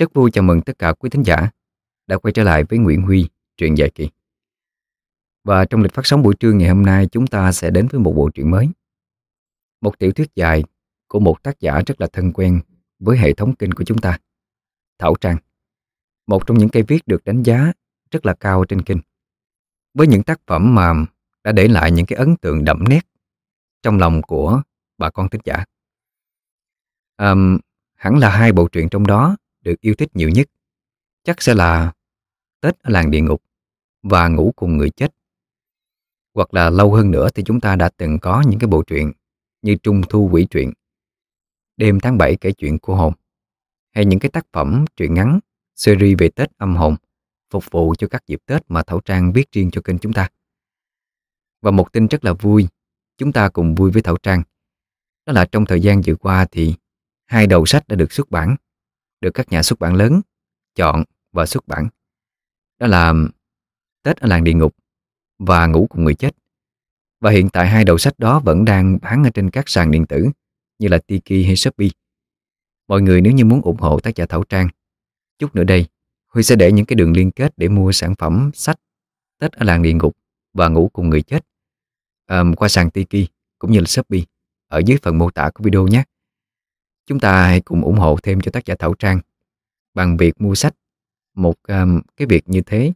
Rất vui chào mừng tất cả quý thính giả đã quay trở lại với Nguyễn Huy, truyện dài kỳ. Và trong lịch phát sóng buổi trưa ngày hôm nay chúng ta sẽ đến với một bộ truyện mới. Một tiểu thuyết dài của một tác giả rất là thân quen với hệ thống kinh của chúng ta, Thảo Trang. Một trong những cây viết được đánh giá rất là cao trên kinh. Với những tác phẩm mà đã để lại những cái ấn tượng đậm nét trong lòng của bà con thính giả. Um, hẳn là hai bộ truyện trong đó được yêu thích nhiều nhất chắc sẽ là Tết ở làng địa ngục và Ngủ cùng người chết. Hoặc là lâu hơn nữa thì chúng ta đã từng có những cái bộ truyện như Trung thu quỷ truyện, Đêm tháng 7 kể chuyện của hồn, hay những cái tác phẩm truyện ngắn, series về Tết âm hồn phục vụ cho các dịp Tết mà Thảo Trang viết riêng cho kênh chúng ta. Và một tin rất là vui, chúng ta cùng vui với Thảo Trang. Đó là trong thời gian vừa qua thì hai đầu sách đã được xuất bản được các nhà xuất bản lớn chọn và xuất bản. Đó là Tết ở làng địa ngục và Ngủ cùng người chết. Và hiện tại hai đầu sách đó vẫn đang bán ở trên các sàn điện tử như là Tiki hay Shopee. Mọi người nếu như muốn ủng hộ tác giả Thảo Trang, chút nữa đây, Huy sẽ để những cái đường liên kết để mua sản phẩm sách Tết ở làng địa ngục và Ngủ cùng người chết um, qua sàn Tiki cũng như là Shopee ở dưới phần mô tả của video nhé. Chúng ta hãy cùng ủng hộ thêm cho tác giả Thảo Trang bằng việc mua sách. Một um, cái việc như thế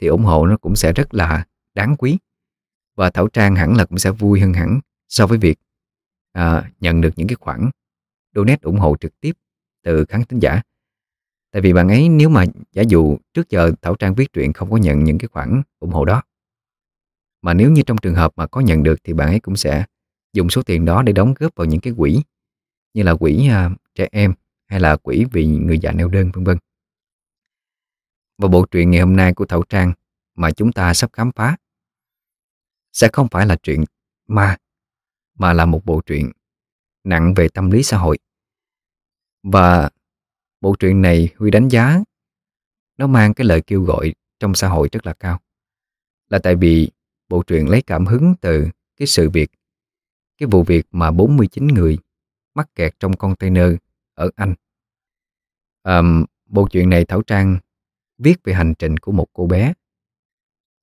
thì ủng hộ nó cũng sẽ rất là đáng quý. Và Thảo Trang hẳn là cũng sẽ vui hơn hẳn so với việc à, nhận được những cái khoản donate ủng hộ trực tiếp từ khán thính giả. Tại vì bạn ấy nếu mà giả dụ trước giờ Thảo Trang viết truyện không có nhận những cái khoản ủng hộ đó. Mà nếu như trong trường hợp mà có nhận được thì bạn ấy cũng sẽ dùng số tiền đó để đóng góp vào những cái quỹ như là quỹ à, trẻ em hay là quỹ vì người già neo đơn vân vân. Và bộ truyện ngày hôm nay của Thảo Trang mà chúng ta sắp khám phá sẽ không phải là chuyện ma mà là một bộ truyện nặng về tâm lý xã hội. Và bộ truyện này Huy đánh giá nó mang cái lời kêu gọi trong xã hội rất là cao. Là tại vì bộ truyện lấy cảm hứng từ cái sự việc, cái vụ việc mà 49 người mắc kẹt trong container ở Anh. À, bộ truyện này Thảo Trang viết về hành trình của một cô bé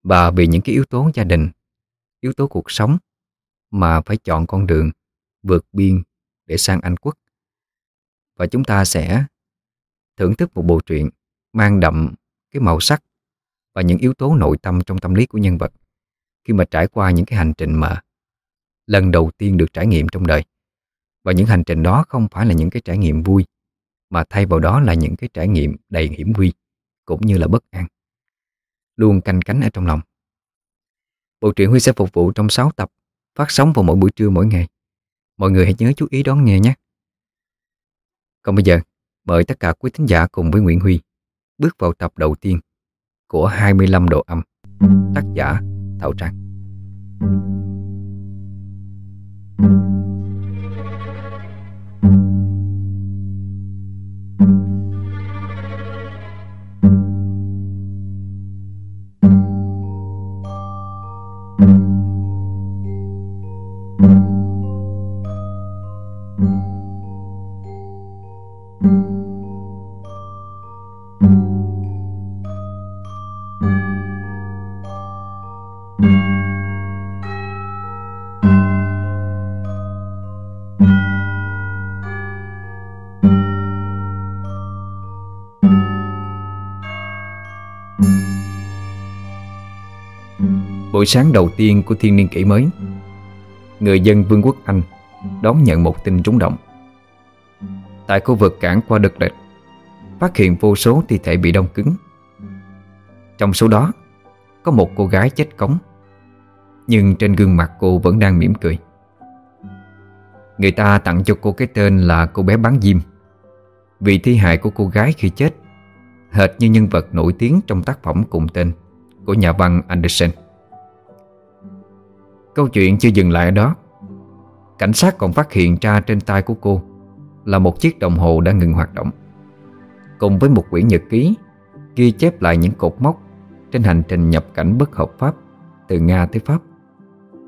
và vì những cái yếu tố gia đình, yếu tố cuộc sống mà phải chọn con đường vượt biên để sang Anh quốc. Và chúng ta sẽ thưởng thức một bộ truyện mang đậm cái màu sắc và những yếu tố nội tâm trong tâm lý của nhân vật khi mà trải qua những cái hành trình mà lần đầu tiên được trải nghiệm trong đời. Và những hành trình đó không phải là những cái trải nghiệm vui, mà thay vào đó là những cái trải nghiệm đầy hiểm nguy, cũng như là bất an. Luôn canh cánh ở trong lòng. Bộ truyện Huy sẽ phục vụ trong 6 tập, phát sóng vào mỗi buổi trưa mỗi ngày. Mọi người hãy nhớ chú ý đón nghe nhé. Còn bây giờ, mời tất cả quý thính giả cùng với Nguyễn Huy bước vào tập đầu tiên của 25 độ âm, tác giả Thảo Trang. Thank you. Buổi sáng đầu tiên của thiên niên kỷ mới. Người dân Vương quốc Anh Đón nhận một tin trúng động. Tại khu vực cảng qua đực địch, Phát hiện vô số thi thể bị đông cứng. Trong số đó, Có một cô gái chết cống, Nhưng trên gương mặt cô vẫn đang mỉm cười. Người ta tặng cho cô cái tên là cô bé bán diêm. Vì thi hài của cô gái khi chết, Hệt như nhân vật nổi tiếng trong tác phẩm cùng tên Của nhà văn Anderson Câu chuyện chưa dừng lại ở đó. Cảnh sát còn phát hiện ra trên tay của cô Là một chiếc đồng hồ đã ngừng hoạt động. Cùng với một quyển nhật ký, Ghi chép lại những cột mốc Trên hành trình nhập cảnh bất hợp pháp Từ Nga tới Pháp,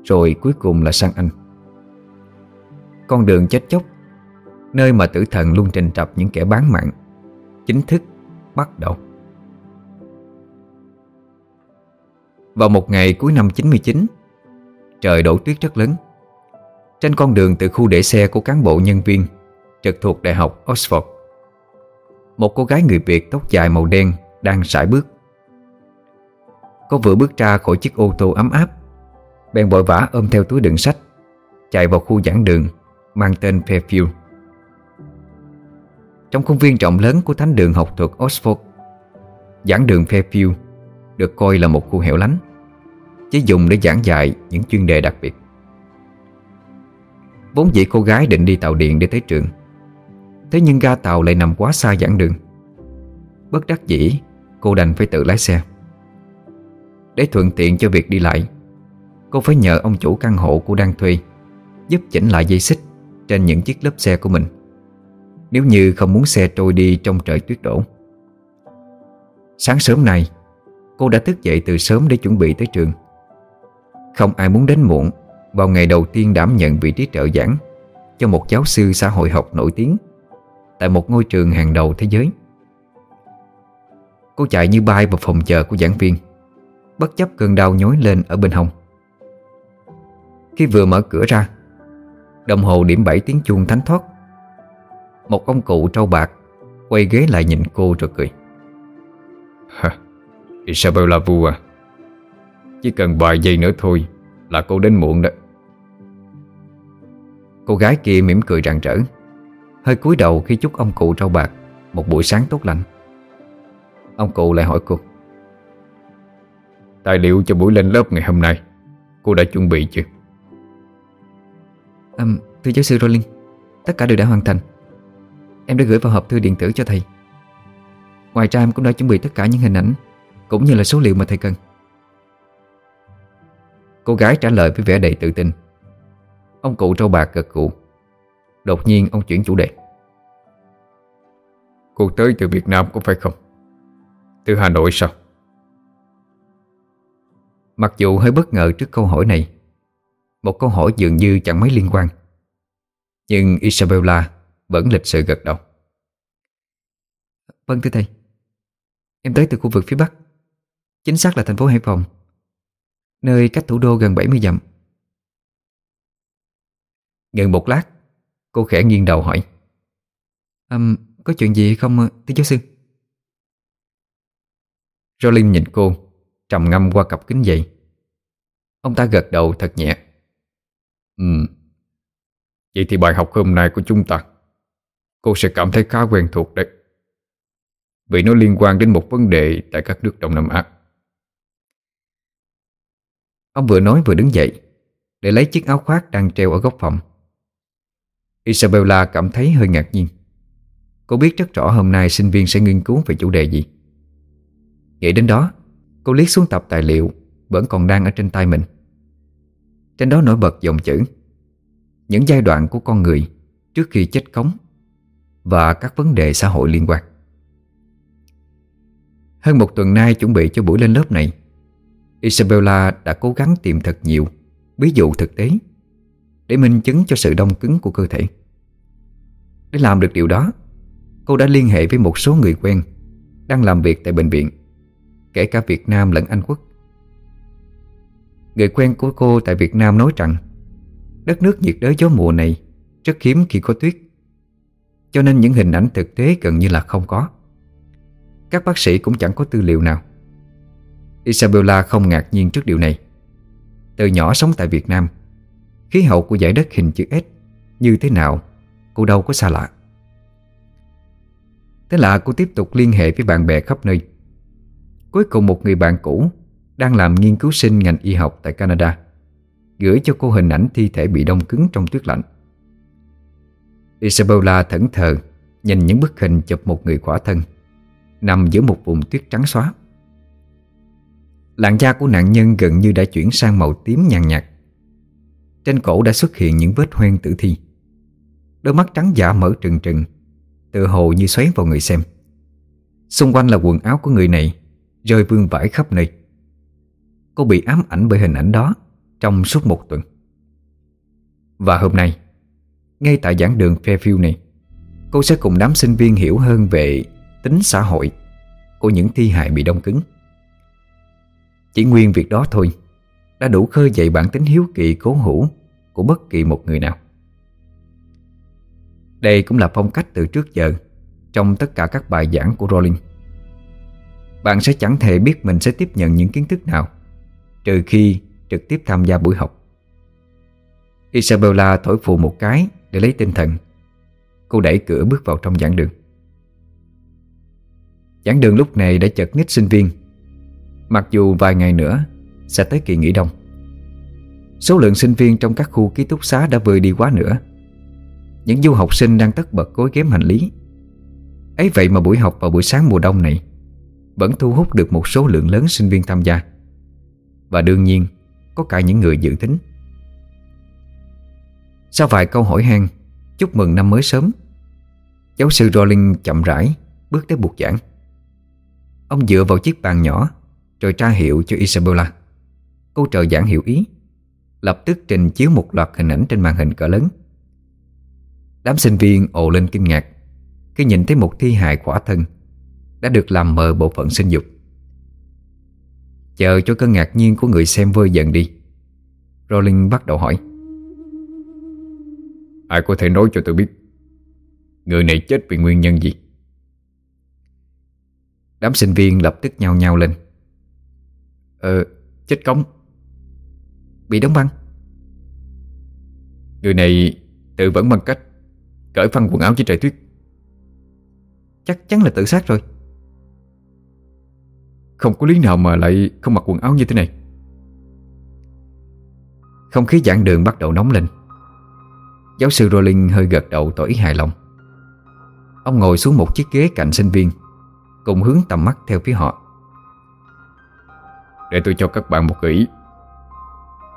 Rồi cuối cùng là sang Anh. Con đường chết chóc, Nơi mà tử thần luôn trình trập những kẻ bán mạng, Chính thức bắt đầu. Vào một ngày cuối năm 99 Trời đổ tuyết rất lớn. Trên con đường từ khu để xe của cán bộ nhân viên, Trực thuộc Đại học Oxford, Một cô gái người Việt tóc dài màu đen Đang sải bước. Cô vừa bước ra khỏi chiếc ô tô ấm áp, Bèn vội vã ôm theo túi đựng sách, Chạy vào khu giảng đường Mang tên Fairfield. Trong khuôn viên rộng lớn của thánh đường học thuật Oxford, Giảng đường Fairfield Được coi là một khu hẻo lánh. Chỉ dùng để giảng dạy những chuyên đề đặc biệt. Vốn dĩ cô gái định đi tàu điện để tới trường. Thế nhưng ga tàu lại nằm quá xa giảng đường. Bất đắc dĩ, Cô đành phải tự lái xe. Để thuận tiện cho việc đi lại, Cô phải nhờ ông chủ căn hộ cô đang thuê Giúp chỉnh lại dây xích Trên những chiếc lớp xe của mình. Nếu như không muốn xe trôi đi trong trời tuyết đổ. Sáng sớm nay, Cô đã thức dậy từ sớm để chuẩn bị tới trường. Không ai muốn đến muộn. Vào ngày đầu tiên đảm nhận vị trí trợ giảng Cho một giáo sư xã hội học nổi tiếng Tại một ngôi trường hàng đầu thế giới. Cô chạy như bay vào phòng chờ của giảng viên Bất chấp cơn đau nhói lên ở bên hông. Khi vừa mở cửa ra Đồng hồ điểm 7 tiếng chuông thánh thoát. Một ông cụ trâu bạc Quay ghế lại nhìn cô rồi cười. Hả, Isabella Vua à chỉ cần vài giây nữa thôi Là cô đến muộn đó. Cô gái kia mỉm cười rạng rỡ Hơi cúi đầu khi chúc ông cụ rau bạc Một buổi sáng tốt lành. Ông cụ lại hỏi cô Tài liệu cho buổi lên lớp ngày hôm nay Cô đã chuẩn bị chưa? À, Thưa giáo sư Rowling Tất cả đều đã hoàn thành. Em đã gửi vào hộp thư điện tử cho thầy. Ngoài ra em cũng đã chuẩn bị tất cả những hình ảnh Cũng như là số liệu mà thầy cần. Cô gái trả lời với vẻ đầy tự tin. Ông cụ trâu bạc gật cụ Đột nhiên ông chuyển chủ đề. Cô tới từ Việt Nam có phải không? Từ Hà Nội sao? Mặc dù hơi bất ngờ trước câu hỏi này, Một câu hỏi dường như chẳng mấy liên quan. Nhưng Isabella vẫn lịch sự gật đầu. Vâng thưa thầy, Em tới từ khu vực phía Bắc. Chính xác là thành phố Hải Phòng. Nơi cách thủ đô gần 70 dặm. Ngừng một lát Cô khẽ nghiêng đầu hỏi um, Có chuyện gì không thưa giáo sư? Rolling nhìn cô Trầm ngâm qua cặp kính dày. Ông ta gật đầu thật nhẹ. Ừ Vậy thì bài học hôm nay của chúng ta Cô sẽ cảm thấy khá quen thuộc đấy Vì nó liên quan đến một vấn đề Tại các nước Đông Nam Á. Ông vừa nói vừa đứng dậy, Để lấy chiếc áo khoác đang treo ở góc phòng. Isabella cảm thấy hơi ngạc nhiên. Cô biết rất rõ hôm nay sinh viên sẽ nghiên cứu về chủ đề gì. Nghĩ đến đó, Cô liếc xuống tập tài liệu Vẫn còn đang ở trên tay mình. Trên đó nổi bật dòng chữ, Những giai đoạn của con người Trước khi chết cống Và các vấn đề xã hội liên quan. Hơn một tuần nay chuẩn bị cho buổi lên lớp này Isabella đã cố gắng tìm thật nhiều, Ví dụ thực tế, Để minh chứng cho sự đông cứng của cơ thể. Để làm được điều đó, Cô đã liên hệ với một số người quen Đang làm việc tại bệnh viện, Kể cả Việt Nam lẫn Anh Quốc. Người quen của cô tại Việt Nam nói rằng, Đất nước nhiệt đới gió mùa này Rất hiếm khi có tuyết, Cho nên những hình ảnh thực tế gần như là không có. Các bác sĩ cũng chẳng có tư liệu nào. Isabella không ngạc nhiên trước điều này. Từ nhỏ sống tại Việt Nam, Khí hậu của giải đất hình chữ S Như thế nào Cô đâu có xa lạ. Thế là cô tiếp tục liên hệ với bạn bè khắp nơi. Cuối cùng một người bạn cũ Đang làm nghiên cứu sinh ngành y học tại Canada, Gửi cho cô hình ảnh thi thể bị đông cứng trong tuyết lạnh. Isabella thẫn thờ, Nhìn những bức hình chụp một người khỏa thân, Nằm giữa một vùng tuyết trắng xóa. Làn da của nạn nhân gần như đã chuyển sang màu tím nhàn nhạt. Trên cổ đã xuất hiện những vết hoen tử thi. Đôi mắt trắng giả mở trừng trừng Tự hồ như xoáy vào người xem. Xung quanh là quần áo của người này, Rơi vương vãi khắp nơi. Cô bị ám ảnh bởi hình ảnh đó Trong suốt một tuần. Và hôm nay, Ngay tại giảng đường Fairfield này, Cô sẽ cùng đám sinh viên hiểu hơn về tính xã hội Của những thi hài bị đông cứng. Chỉ nguyên việc đó thôi. Đã đủ khơi dậy bản tính hiếu kỳ cố hữu Của bất kỳ một người nào. Đây cũng là phong cách từ trước giờ Trong tất cả các bài giảng của Rowling. Bạn sẽ chẳng thể biết mình sẽ tiếp nhận những kiến thức nào Trừ khi trực tiếp tham gia buổi học. Isabella thổi phù một cái để lấy tinh thần. Cô đẩy cửa bước vào trong giảng đường. Giảng đường lúc này đã chật ních sinh viên. Mặc dù vài ngày nữa Sẽ tới kỳ nghỉ đông. Số lượng sinh viên trong các khu ký túc xá đã vơi đi quá nữa. Những du học sinh đang tất bật cối ghém hành lý. Ấy vậy mà buổi học vào buổi sáng mùa đông này Vẫn thu hút được một số lượng lớn sinh viên tham gia. Và đương nhiên, Có cả những người dự tính. Sau vài câu hỏi han, Chúc mừng năm mới sớm. Giáo sư Rowling chậm rãi Bước tới buộc giảng. Ông dựa vào chiếc bàn nhỏ rồi tra hiệu cho Isabella. Cô trợ giảng hiểu ý. Lập tức trình chiếu một loạt hình ảnh trên màn hình cỡ lớn. Đám sinh viên ồ lên kinh ngạc Khi nhìn thấy một thi hài khỏa thân Đã được làm mờ bộ phận sinh dục. Chờ cho cơn ngạc nhiên của người xem vơi dần đi Rowling bắt đầu hỏi. Ai có thể nói cho tôi biết Người này chết vì nguyên nhân gì? Đám sinh viên lập tức nhao nhao lên Ờ, chết cống. Bị đóng băng. Người này tự vẫn bằng cách Cởi phăng quần áo dưới trời tuyết. Chắc chắn là tự sát rồi. Không có lý nào mà lại không mặc quần áo như thế này. Không khí giảng đường bắt đầu nóng lên. Giáo sư Rowling hơi gật đầu tỏ ý hài lòng. Ông ngồi xuống một chiếc ghế cạnh sinh viên Cùng hướng tầm mắt theo phía họ. Để tôi cho các bạn một gợi ý.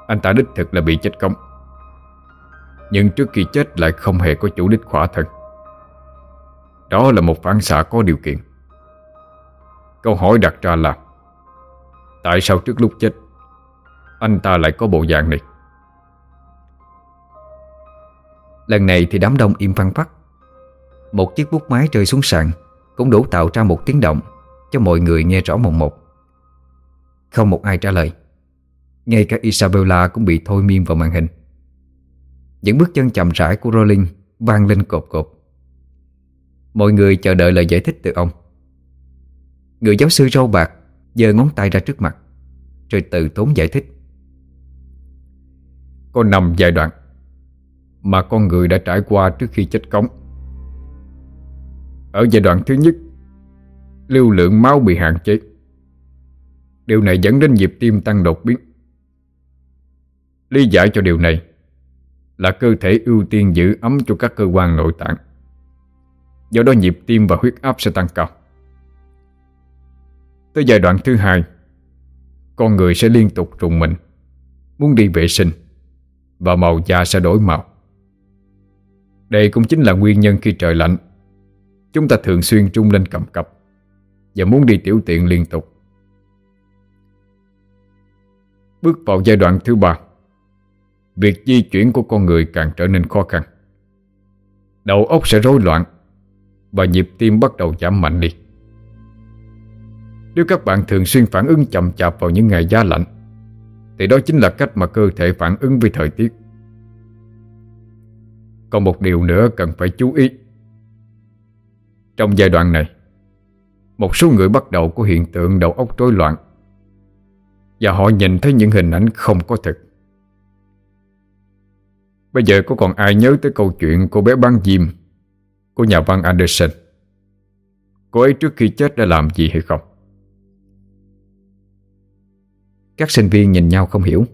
Anh ta đích thực là bị chết công Nhưng trước khi chết lại không hề có chủ đích khỏa thân. Đó là một phản xạ có điều kiện. Câu hỏi đặt ra là, Tại sao trước lúc chết, Anh ta lại có bộ dạng này? Lần này thì đám đông im phăng phắc. Một chiếc bút máy rơi xuống sàn Cũng đủ tạo ra một tiếng động Cho mọi người nghe rõ một một. Không một ai trả lời. Ngay cả Isabella cũng bị thôi miên vào màn hình. Những bước chân chậm rãi của Rowling Vang lên cột cột Mọi người chờ đợi lời giải thích từ ông. Người giáo sư râu bạc giơ ngón tay ra trước mặt, Rồi tự tốn giải thích. Có năm giai đoạn Mà con người đã trải qua trước khi chết cống. Ở giai đoạn thứ nhất, Lưu lượng máu bị hạn chế. Điều này dẫn đến nhịp tim tăng đột biến. Lý giải cho điều này Là cơ thể ưu tiên giữ ấm cho các cơ quan nội tạng. Do đó nhịp tim và huyết áp sẽ tăng cao. Tới giai đoạn thứ hai, Con người sẽ liên tục rùng mình, Muốn đi vệ sinh Và màu da sẽ đổi màu. Đây cũng chính là nguyên nhân khi trời lạnh, Chúng ta thường xuyên trung lên cầm cập Và muốn đi tiểu tiện liên tục. Bước vào giai đoạn thứ ba, Việc di chuyển của con người càng trở nên khó khăn. Đầu óc sẽ rối loạn Và nhịp tim bắt đầu giảm mạnh đi. Nếu các bạn thường xuyên phản ứng chậm chạp vào những ngày giá lạnh, Thì đó chính là cách mà cơ thể phản ứng với thời tiết. Còn một điều nữa cần phải chú ý. Trong giai đoạn này, Một số người bắt đầu có hiện tượng đầu óc rối loạn. Và họ nhìn thấy những hình ảnh không có thật. Bây giờ có còn ai nhớ tới câu chuyện cô bé băng diêm, Của nhà văn Anderson Cô ấy trước khi chết đã làm gì hay không? Các sinh viên nhìn nhau không hiểu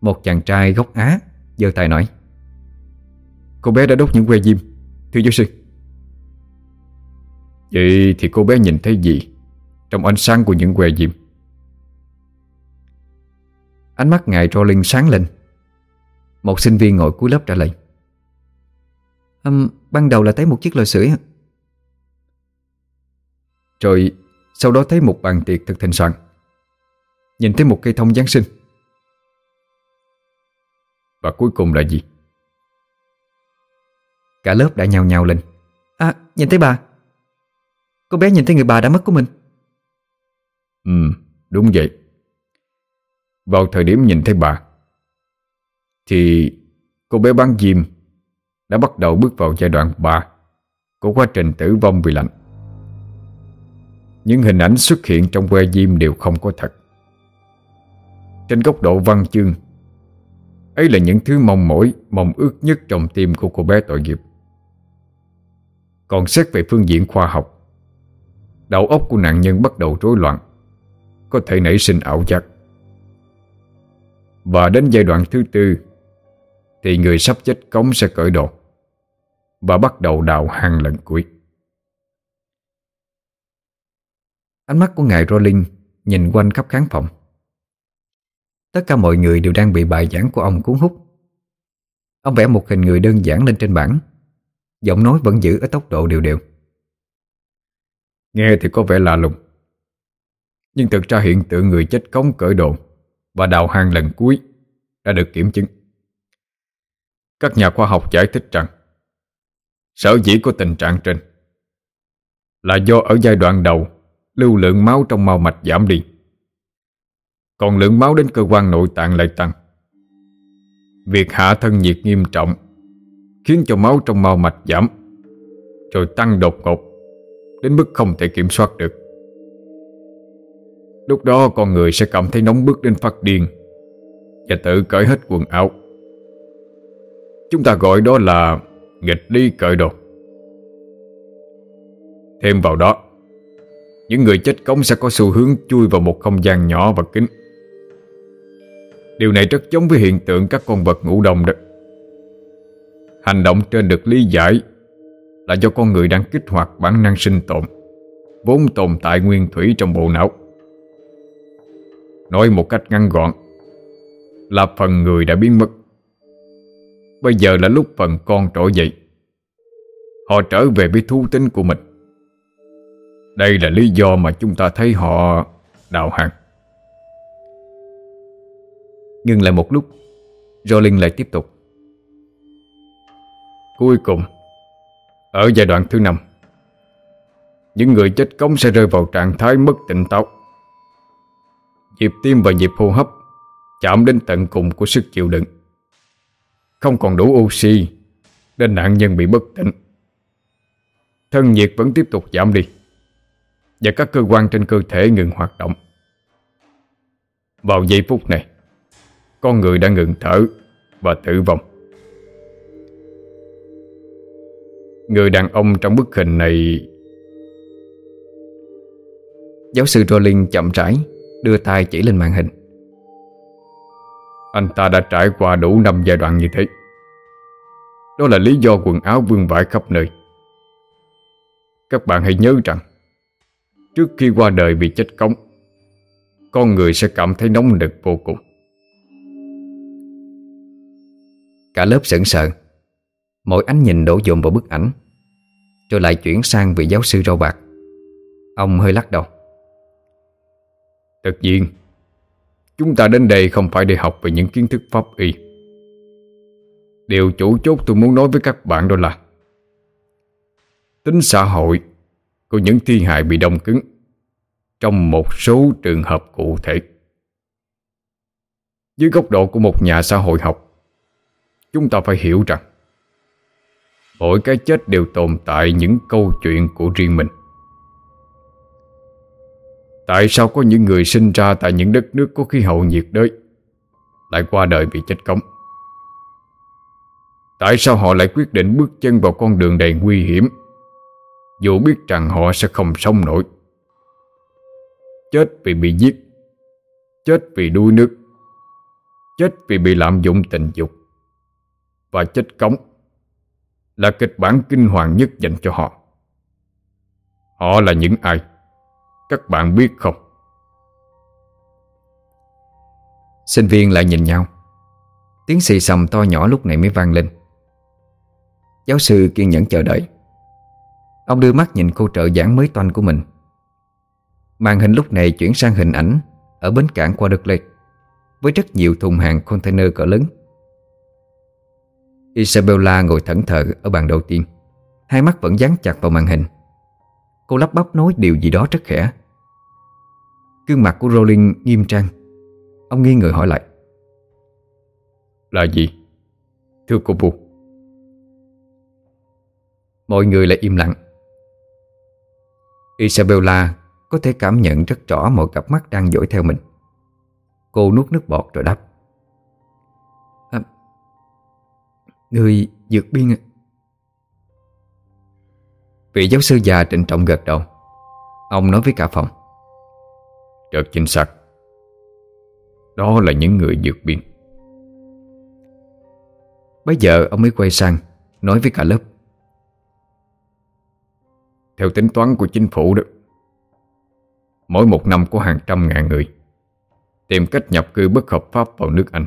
Một chàng trai gốc Á giơ tay nói, Cô bé đã đốt những que diêm, Thưa giáo sư Vậy thì cô bé nhìn thấy gì Trong ánh sáng của những que diêm Ánh mắt ngài Rowling sáng lên. Một sinh viên ngồi cuối lớp trả lời. Um, Ban đầu là thấy một chiếc lò sưởi. Rồi sau đó thấy một bàn tiệc thực thịnh soạn. Nhìn thấy một cây thông Giáng sinh. Và cuối cùng là gì? Cả lớp đã nhao nhao lên. À nhìn thấy bà. Cô bé nhìn thấy người bà đã mất của mình. Ừ, đúng vậy. Vào thời điểm nhìn thấy bà, Thì cô bé bán diêm Đã bắt đầu bước vào giai đoạn 3 Của quá trình tử vong vì lạnh. Những hình ảnh xuất hiện trong que diêm đều không có thật. Trên góc độ văn chương, Ấy là những thứ mong mỏi, Mong ước nhất trong tim của cô bé tội nghiệp. Còn xét về phương diện khoa học, Đầu óc của nạn nhân bắt đầu rối loạn, Có thể nảy sinh ảo giác. Và đến giai đoạn thứ tư, Thì người sắp chết cống sẽ cởi đồ Và bắt đầu đào hang lần cuối. Ánh mắt của ngài Rowling nhìn quanh khắp khán phòng. Tất cả mọi người đều đang bị bài giảng của ông cuốn hút. Ông vẽ một hình người đơn giản lên trên bảng. Giọng nói vẫn giữ ở tốc độ đều đều. Nghe thì có vẻ lạ lùng. Nhưng thực ra hiện tượng người chết cống cởi đồ và đào hang lần cuối Đã được kiểm chứng. Các nhà khoa học giải thích rằng, Sở dĩ của tình trạng trên Là do ở giai đoạn đầu, Lưu lượng máu trong mao mạch giảm đi. Còn lượng máu đến cơ quan nội tạng lại tăng. Việc hạ thân nhiệt nghiêm trọng Khiến cho máu trong mao mạch giảm, Rồi tăng đột ngột Đến mức không thể kiểm soát được. Lúc đó con người sẽ cảm thấy nóng bức đến phát điên Và tự cởi hết quần áo. Chúng ta gọi đó là nghịch lý cởi đồ. Thêm vào đó, Những người chết cống sẽ có xu hướng chui vào một không gian nhỏ và kín. Điều này rất giống với hiện tượng các con vật ngủ đông đó. Hành động trên được lý giải là do con người đang kích hoạt bản năng sinh tồn, vốn tồn tại nguyên thủy trong bộ não. Nói một cách ngắn gọn là phần người đã biến mất. Bây giờ là lúc phần con trỗi dậy. Họ trở về với thú tính của mình. Đây là lý do mà chúng ta thấy họ đào hàng. Ngừng lại một lúc, Rolling lại tiếp tục. Cuối cùng, ở giai đoạn thứ năm Những người chết cống sẽ rơi vào trạng thái mất tỉnh táo Nhịp tim và nhịp hô hấp Chạm đến tận cùng của sức chịu đựng. Không còn đủ oxy Nên nạn nhân bị bất tỉnh. Thân nhiệt vẫn tiếp tục giảm đi Và các cơ quan trên cơ thể ngừng hoạt động. Vào giây phút này, Con người đã ngừng thở Và tử vong. Người đàn ông trong bức hình này Giáo sư Rowling chậm rãi Đưa tay chỉ lên màn hình. Anh ta đã trải qua đủ năm giai đoạn như thế. Đó là lý do quần áo vương vãi khắp nơi. Các bạn hãy nhớ rằng, Trước khi qua đời vì chết cống, Con người sẽ cảm thấy nóng nực vô cùng. Cả lớp sững sờ. Mỗi ánh nhìn đổ dồn vào bức ảnh, Rồi lại chuyển sang vị giáo sư râu bạc Ông hơi lắc đầu. Tất nhiên, Chúng ta đến đây không phải để học về những kiến thức pháp y. Điều chủ chốt tôi muốn nói với các bạn đó là, Tính xã hội của những thi hại bị đông cứng Trong một số trường hợp cụ thể. Dưới góc độ của một nhà xã hội học, Chúng ta phải hiểu rằng, Mỗi cái chết đều tồn tại những câu chuyện của riêng mình. Tại sao có những người sinh ra tại những đất nước có khí hậu nhiệt đới, Lại qua đời vì chết cống Tại sao họ lại quyết định bước chân vào con đường đầy nguy hiểm, Dù biết rằng họ sẽ không sống nổi Chết vì bị giết, Chết vì đuôi nước, Chết vì bị lạm dụng tình dục Và chết cống là kịch bản kinh hoàng nhất dành cho họ. Họ là những ai? Các bạn biết không? Sinh viên lại nhìn nhau. Tiếng xì xầm to nhỏ lúc này mới vang lên. Giáo sư kiên nhẫn chờ đợi. Ông đưa mắt nhìn cô trợ giảng mới toanh của mình. Màn hình lúc này chuyển sang hình ảnh Ở bến cảng qua đất lệch Với rất nhiều thùng hàng container cỡ lớn. Isabella ngồi thẫn thờ ở bàn đầu tiên. Hai mắt vẫn dán chặt vào màn hình. Cô lắp bắp nói điều gì đó rất khẽ. Gương mặt của Rowling nghiêm trang. Ông nghi người hỏi lại. Là gì? Thưa cô Bu Mọi người lại im lặng. Isabella có thể cảm nhận rất rõ mọi cặp mắt đang dõi theo mình. Cô nuốt nước bọt rồi đáp. À, Người dược biên? Vị giáo sư già trịnh trọng gật đầu. Ông nói với cả phòng. Rất chính xác. Đó là những người dược biên. Bây giờ ông mới quay sang Nói với cả lớp. Theo tính toán của chính phủ đó Mỗi một năm có hàng trăm ngàn người Tìm cách nhập cư bất hợp pháp vào nước Anh.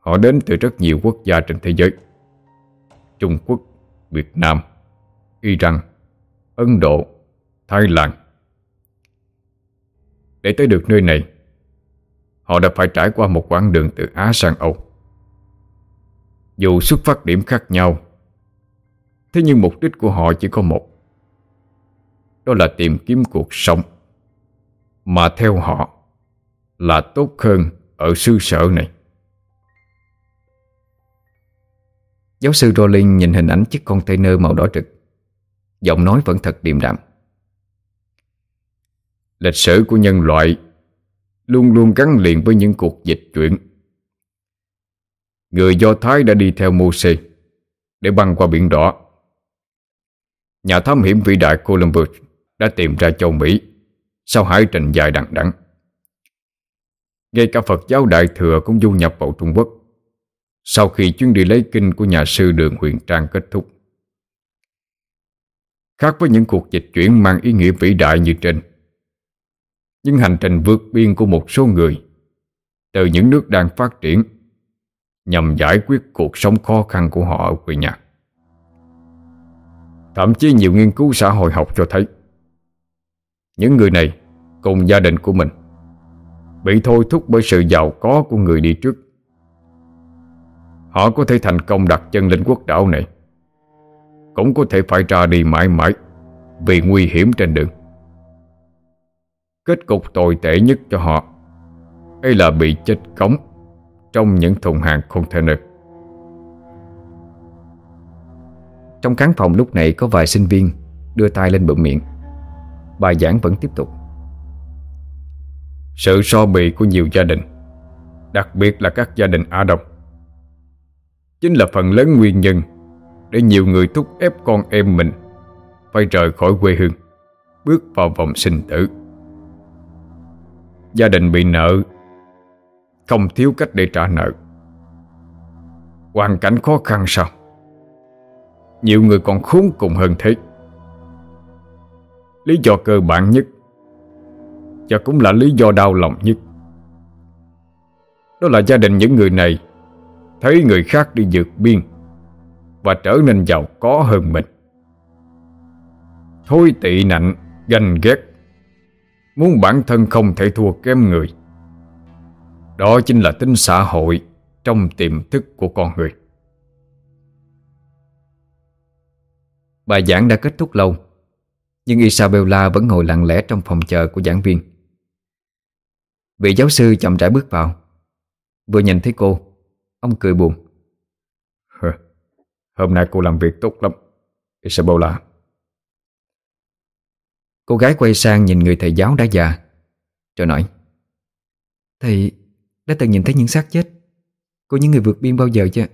Họ đến từ rất nhiều quốc gia trên thế giới. Trung Quốc, Việt Nam, Iran, Ấn Độ, Thái Lan. Để tới được nơi này Họ đã phải trải qua một quãng đường từ Á sang Âu. Dù xuất phát điểm khác nhau Thế nhưng mục đích của họ chỉ có một. Đó là tìm kiếm cuộc sống Mà theo họ Là tốt hơn ở sư sở này. Giáo sư Rowling nhìn hình ảnh chiếc container màu đỏ trực. Giọng nói vẫn thật điềm đạm. Lịch sử của nhân loại Luôn luôn gắn liền với những cuộc dịch chuyển. Người Do Thái đã đi theo Moses Để băng qua biển đỏ. Nhà thám hiểm vĩ đại Columbus Đã tìm ra châu Mỹ Sau hải trình dài đằng đẵng. Ngay cả Phật giáo Đại Thừa cũng du nhập vào Trung Quốc Sau khi chuyến đi lấy kinh của nhà sư Đường Huyền Trang kết thúc. Khác với những cuộc dịch chuyển mang ý nghĩa vĩ đại như trên. Nhưng hành trình vượt biên của một số người, Từ những nước đang phát triển, Nhằm giải quyết cuộc sống khó khăn của họ ở quê nhà. Thậm chí nhiều nghiên cứu xã hội học cho thấy, Những người này cùng gia đình của mình Bị thôi thúc bởi sự giàu có của người đi trước. Họ có thể thành công đặt chân lên quốc đảo này cũng có thể phải ra đi mãi mãi vì nguy hiểm trên đường. Kết cục tồi tệ nhất cho họ hay là bị chết cống trong những thùng hàng container. Trong khán phòng lúc này có vài sinh viên đưa tay lên bụng miệng. Bài giảng vẫn tiếp tục. Sự so bì của nhiều gia đình, đặc biệt là các gia đình Á Đông, chính là phần lớn nguyên nhân để nhiều người thúc ép con em mình Phải rời khỏi quê hương, Bước vào vòng sinh tử. Gia đình bị nợ, Không thiếu cách để trả nợ. Hoàn cảnh khó khăn sao? Nhiều người còn khốn cùng hơn thế. Lý do cơ bản nhất, Và cũng là lý do đau lòng nhất, Đó là gia đình những người này Thấy người khác đi vượt biên và trở nên giàu có hơn mình. Thôi tị nạnh, ganh ghét, muốn bản thân không thể thua kém người. Đó chính là tính xã hội trong tiềm thức của con người. Bài giảng đã kết thúc lâu, nhưng Isabella vẫn ngồi lặng lẽ trong phòng chờ của giảng viên. Vị giáo sư chậm rãi bước vào. Vừa nhìn thấy cô, ông cười buồn. Hôm nay cô làm việc tốt lắm. Isabella Cô gái quay sang nhìn người thầy giáo đã già. Rồi nói Thầy đã từng nhìn thấy những xác chết Của những người vượt biên bao giờ chưa?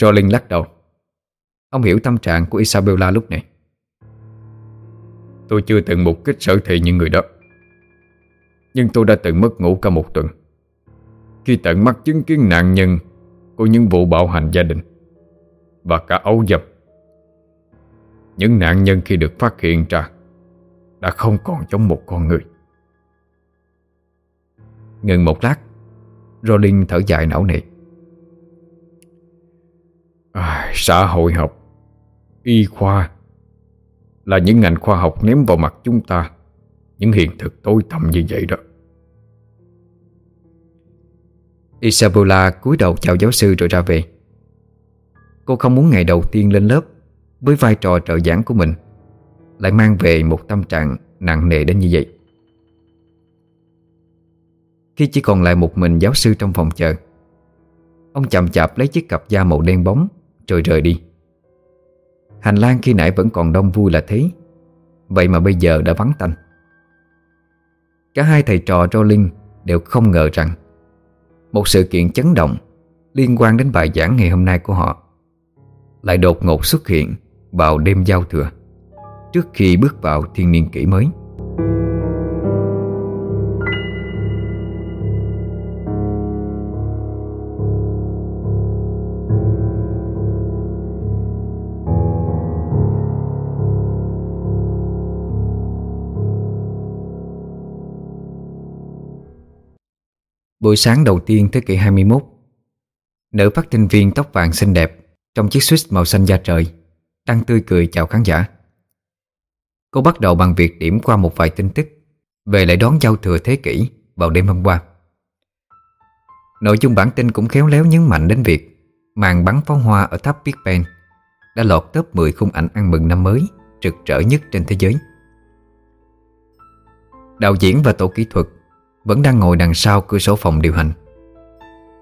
Rolling lắc đầu. Ông hiểu tâm trạng của Isabella lúc này. Tôi chưa từng mục kích sở thị những người đó. Nhưng tôi đã từng mất ngủ cả một tuần. Khi tận mắt chứng kiến nạn nhân của những vụ bạo hành gia đình và cả ấu dập. Những nạn nhân khi được phát hiện ra đã không còn giống một con người. Ngừng một lát, Rolling thở dài não nề. À, xã hội học, y khoa là những ngành khoa học ném vào mặt chúng ta những hiện thực tối tăm như vậy đó. Isabella cúi đầu chào giáo sư rồi ra về. Cô không muốn ngày đầu tiên lên lớp Với vai trò trợ giảng của mình, Lại mang về một tâm trạng nặng nề đến như vậy. Khi chỉ còn lại một mình giáo sư trong phòng chờ, Ông chậm chạp lấy chiếc cặp da màu đen bóng Rồi rời đi. Hành lang khi nãy vẫn còn đông vui là thế, Vậy mà bây giờ đã vắng tanh. Cả hai thầy trò Rowling đều không ngờ rằng một sự kiện chấn động liên quan đến bài giảng ngày hôm nay của họ lại đột ngột xuất hiện vào đêm giao thừa, trước khi bước vào thiên niên kỷ mới. Buổi sáng đầu tiên thế kỷ 21 Nữ phát thanh viên tóc vàng xinh đẹp Trong chiếc suit màu xanh da trời, Đang tươi cười chào khán giả. Cô bắt đầu bằng việc điểm qua một vài tin tức Về lễ đón giao thừa thế kỷ Vào đêm hôm qua. Nội dung bản tin cũng khéo léo nhấn mạnh đến việc Màn bắn pháo hoa ở tháp Big Ben Đã lọt top 10 khung ảnh ăn mừng năm mới Rực rỡ nhất trên thế giới. Đạo diễn và tổ kỹ thuật vẫn đang ngồi đằng sau cửa sổ phòng điều hành.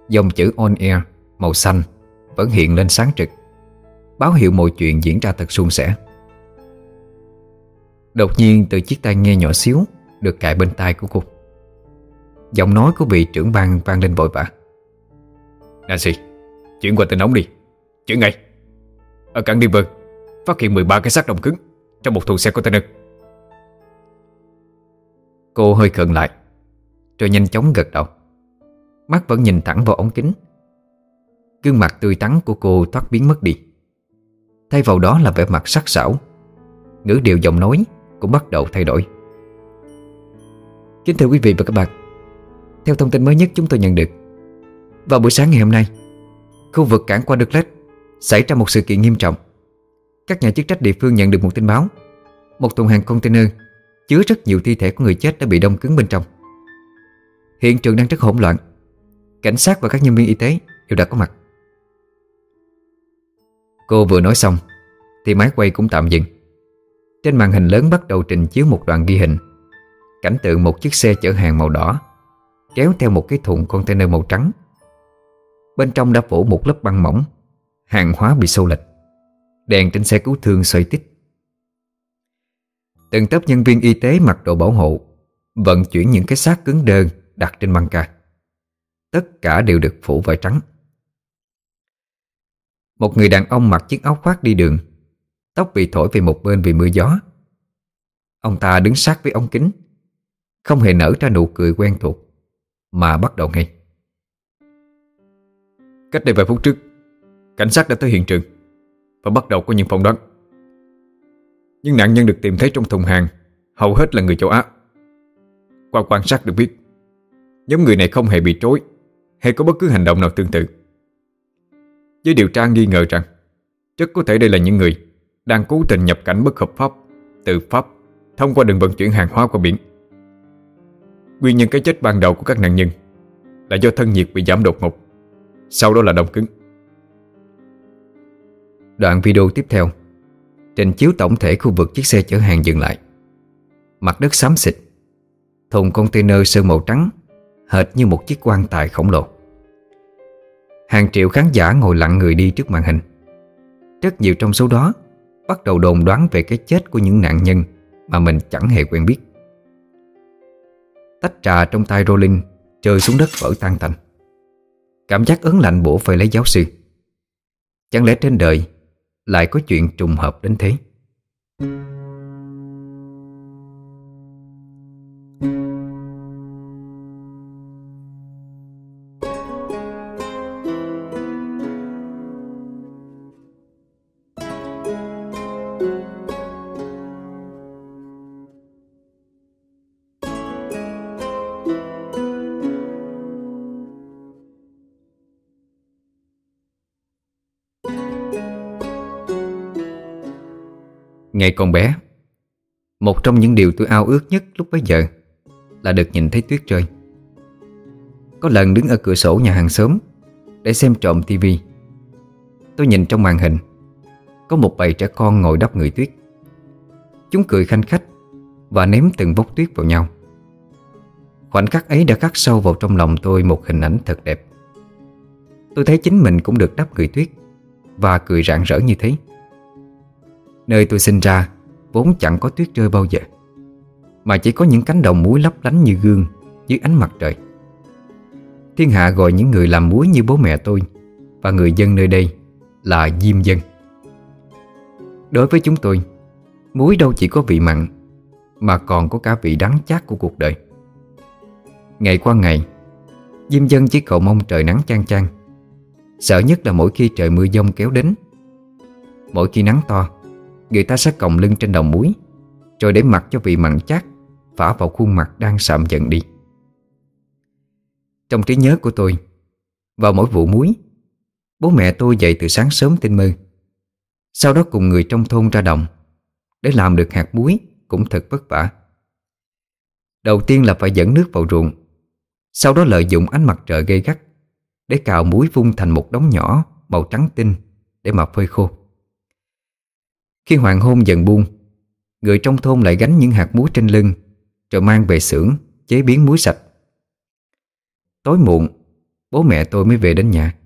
Dòng chữ on air, màu xanh, vẫn hiện lên sáng trực, Báo hiệu mọi chuyện diễn ra thật suôn sẻ. Đột nhiên, từ chiếc tai nghe nhỏ xíu Được cài bên tai của cô. Giọng nói của vị trưởng ban vang lên vội vã. Nancy, Chuyển qua tên ống đi, Chuyển ngay. Ở cảng Denver, Phát hiện 13 cái xác đồng cứng Trong một thùng xe container. Cô hơi khẩn lại. Rồi nhanh chóng gật đầu. Mắt vẫn nhìn thẳng vào ống kính. Gương mặt tươi tắn của cô thoát biến mất đi. Thay vào đó là vẻ mặt sắc sảo. Ngữ điệu giọng nói cũng bắt đầu thay đổi. Kính thưa quý vị và các bạn, Theo thông tin mới nhất chúng tôi nhận được, Vào buổi sáng ngày hôm nay, Khu vực cảng qua Đức Lết Xảy ra một sự kiện nghiêm trọng. Các nhà chức trách địa phương nhận được một tin báo, Một thùng hàng container Chứa rất nhiều thi thể của người chết đã bị đông cứng bên trong. Hiện trường đang rất hỗn loạn. Cảnh sát và các nhân viên y tế đều đã có mặt. Cô vừa nói xong, Thì máy quay cũng tạm dừng. Trên màn hình lớn bắt đầu trình chiếu một đoạn ghi hình. Cảnh tượng một chiếc xe chở hàng màu đỏ, Kéo theo một cái thùng container màu trắng. Bên trong đã phủ một lớp băng mỏng, Hàng hóa bị xô lệch, Đèn trên xe cứu thương xoay tít. Từng tớp nhân viên y tế mặc đồ bảo hộ, Vận chuyển những cái xác cứng đơn đặt trên băng ca. Tất cả đều được phủ vải trắng. Một người đàn ông mặc chiếc áo khoác đi đường, Tóc bị thổi về một bên vì mưa gió. Ông ta đứng sát với ống kính, Không hề nở ra nụ cười quen thuộc, Mà bắt đầu ngay. Cách đây vài phút trước, Cảnh sát đã tới hiện trường Và bắt đầu có những phỏng đoán. Nhưng nạn nhân được tìm thấy trong thùng hàng, Hầu hết là người châu Á. Qua quan sát được biết Nhóm người này không hề bị trối hay có bất cứ hành động nào tương tự. Với điều tra nghi ngờ rằng rất có thể đây là những người đang cố tình nhập cảnh bất hợp pháp từ Pháp thông qua đường vận chuyển hàng hóa qua biển. Nguyên nhân cái chết ban đầu của các nạn nhân là do thân nhiệt bị giảm đột ngột, sau đó là đông cứng. Đoạn video tiếp theo Trình chiếu tổng thể khu vực chiếc xe chở hàng dừng lại Mặt đất xám xịt Thùng container sơn màu trắng Hệt như một chiếc quan tài khổng lồ. Hàng triệu khán giả ngồi lặng người đi trước màn hình. Rất nhiều trong số đó Bắt đầu đồn đoán về cái chết của những nạn nhân Mà mình chẳng hề quen biết. Tách trà trong tay Rolling Rơi xuống đất vỡ tan tành. Cảm giác ớn lạnh bổ phải lấy giáo sư. Chẳng lẽ trên đời Lại có chuyện trùng hợp đến thế? Ngày còn bé. Một trong những điều tôi ao ước nhất lúc bấy giờ Là được nhìn thấy tuyết rơi. Có lần đứng ở cửa sổ nhà hàng xóm Để xem trộm tivi Tôi nhìn trong màn hình, Có một bầy trẻ con ngồi đắp người tuyết. Chúng cười khanh khách Và ném từng bốc tuyết vào nhau. Khoảnh khắc ấy đã khắc sâu vào trong lòng tôi Một hình ảnh thật đẹp. Tôi thấy chính mình cũng được đắp người tuyết Và cười rạng rỡ như thế. Nơi tôi sinh ra, Vốn chẳng có tuyết rơi bao giờ. Mà chỉ có những cánh đồng muối lấp lánh như gương, Dưới ánh mặt trời. Thiên hạ gọi những người làm muối như bố mẹ tôi Và người dân nơi đây Là diêm dân. Đối với chúng tôi, Muối đâu chỉ có vị mặn, Mà còn có cả vị đắng chát của cuộc đời. Ngày qua ngày, Diêm dân chỉ cầu mong trời nắng chang chang. Sợ nhất là mỗi khi trời mưa giông kéo đến. Mỗi khi nắng to Người ta sẽ còng lưng trên đầu muối. Rồi để mặc cho vị mặn chát, Phả vào khuôn mặt đang sạm dần đi. Trong trí nhớ của tôi, Vào mỗi vụ muối, Bố mẹ tôi dậy từ sáng sớm tinh mơ. Sau đó cùng người trong thôn ra đồng, Để làm được hạt muối Cũng thật vất vả. Đầu tiên là phải dẫn nước vào ruộng, Sau đó lợi dụng ánh mặt trời gây gắt, Để cào muối vung thành một đống nhỏ Màu trắng tinh Để mà phơi khô khi hoàng hôn dần buông, Người trong thôn lại gánh những hạt muối trên lưng, Rồi mang về xưởng Chế biến muối sạch. Tối muộn, Bố mẹ tôi mới về đến nhà.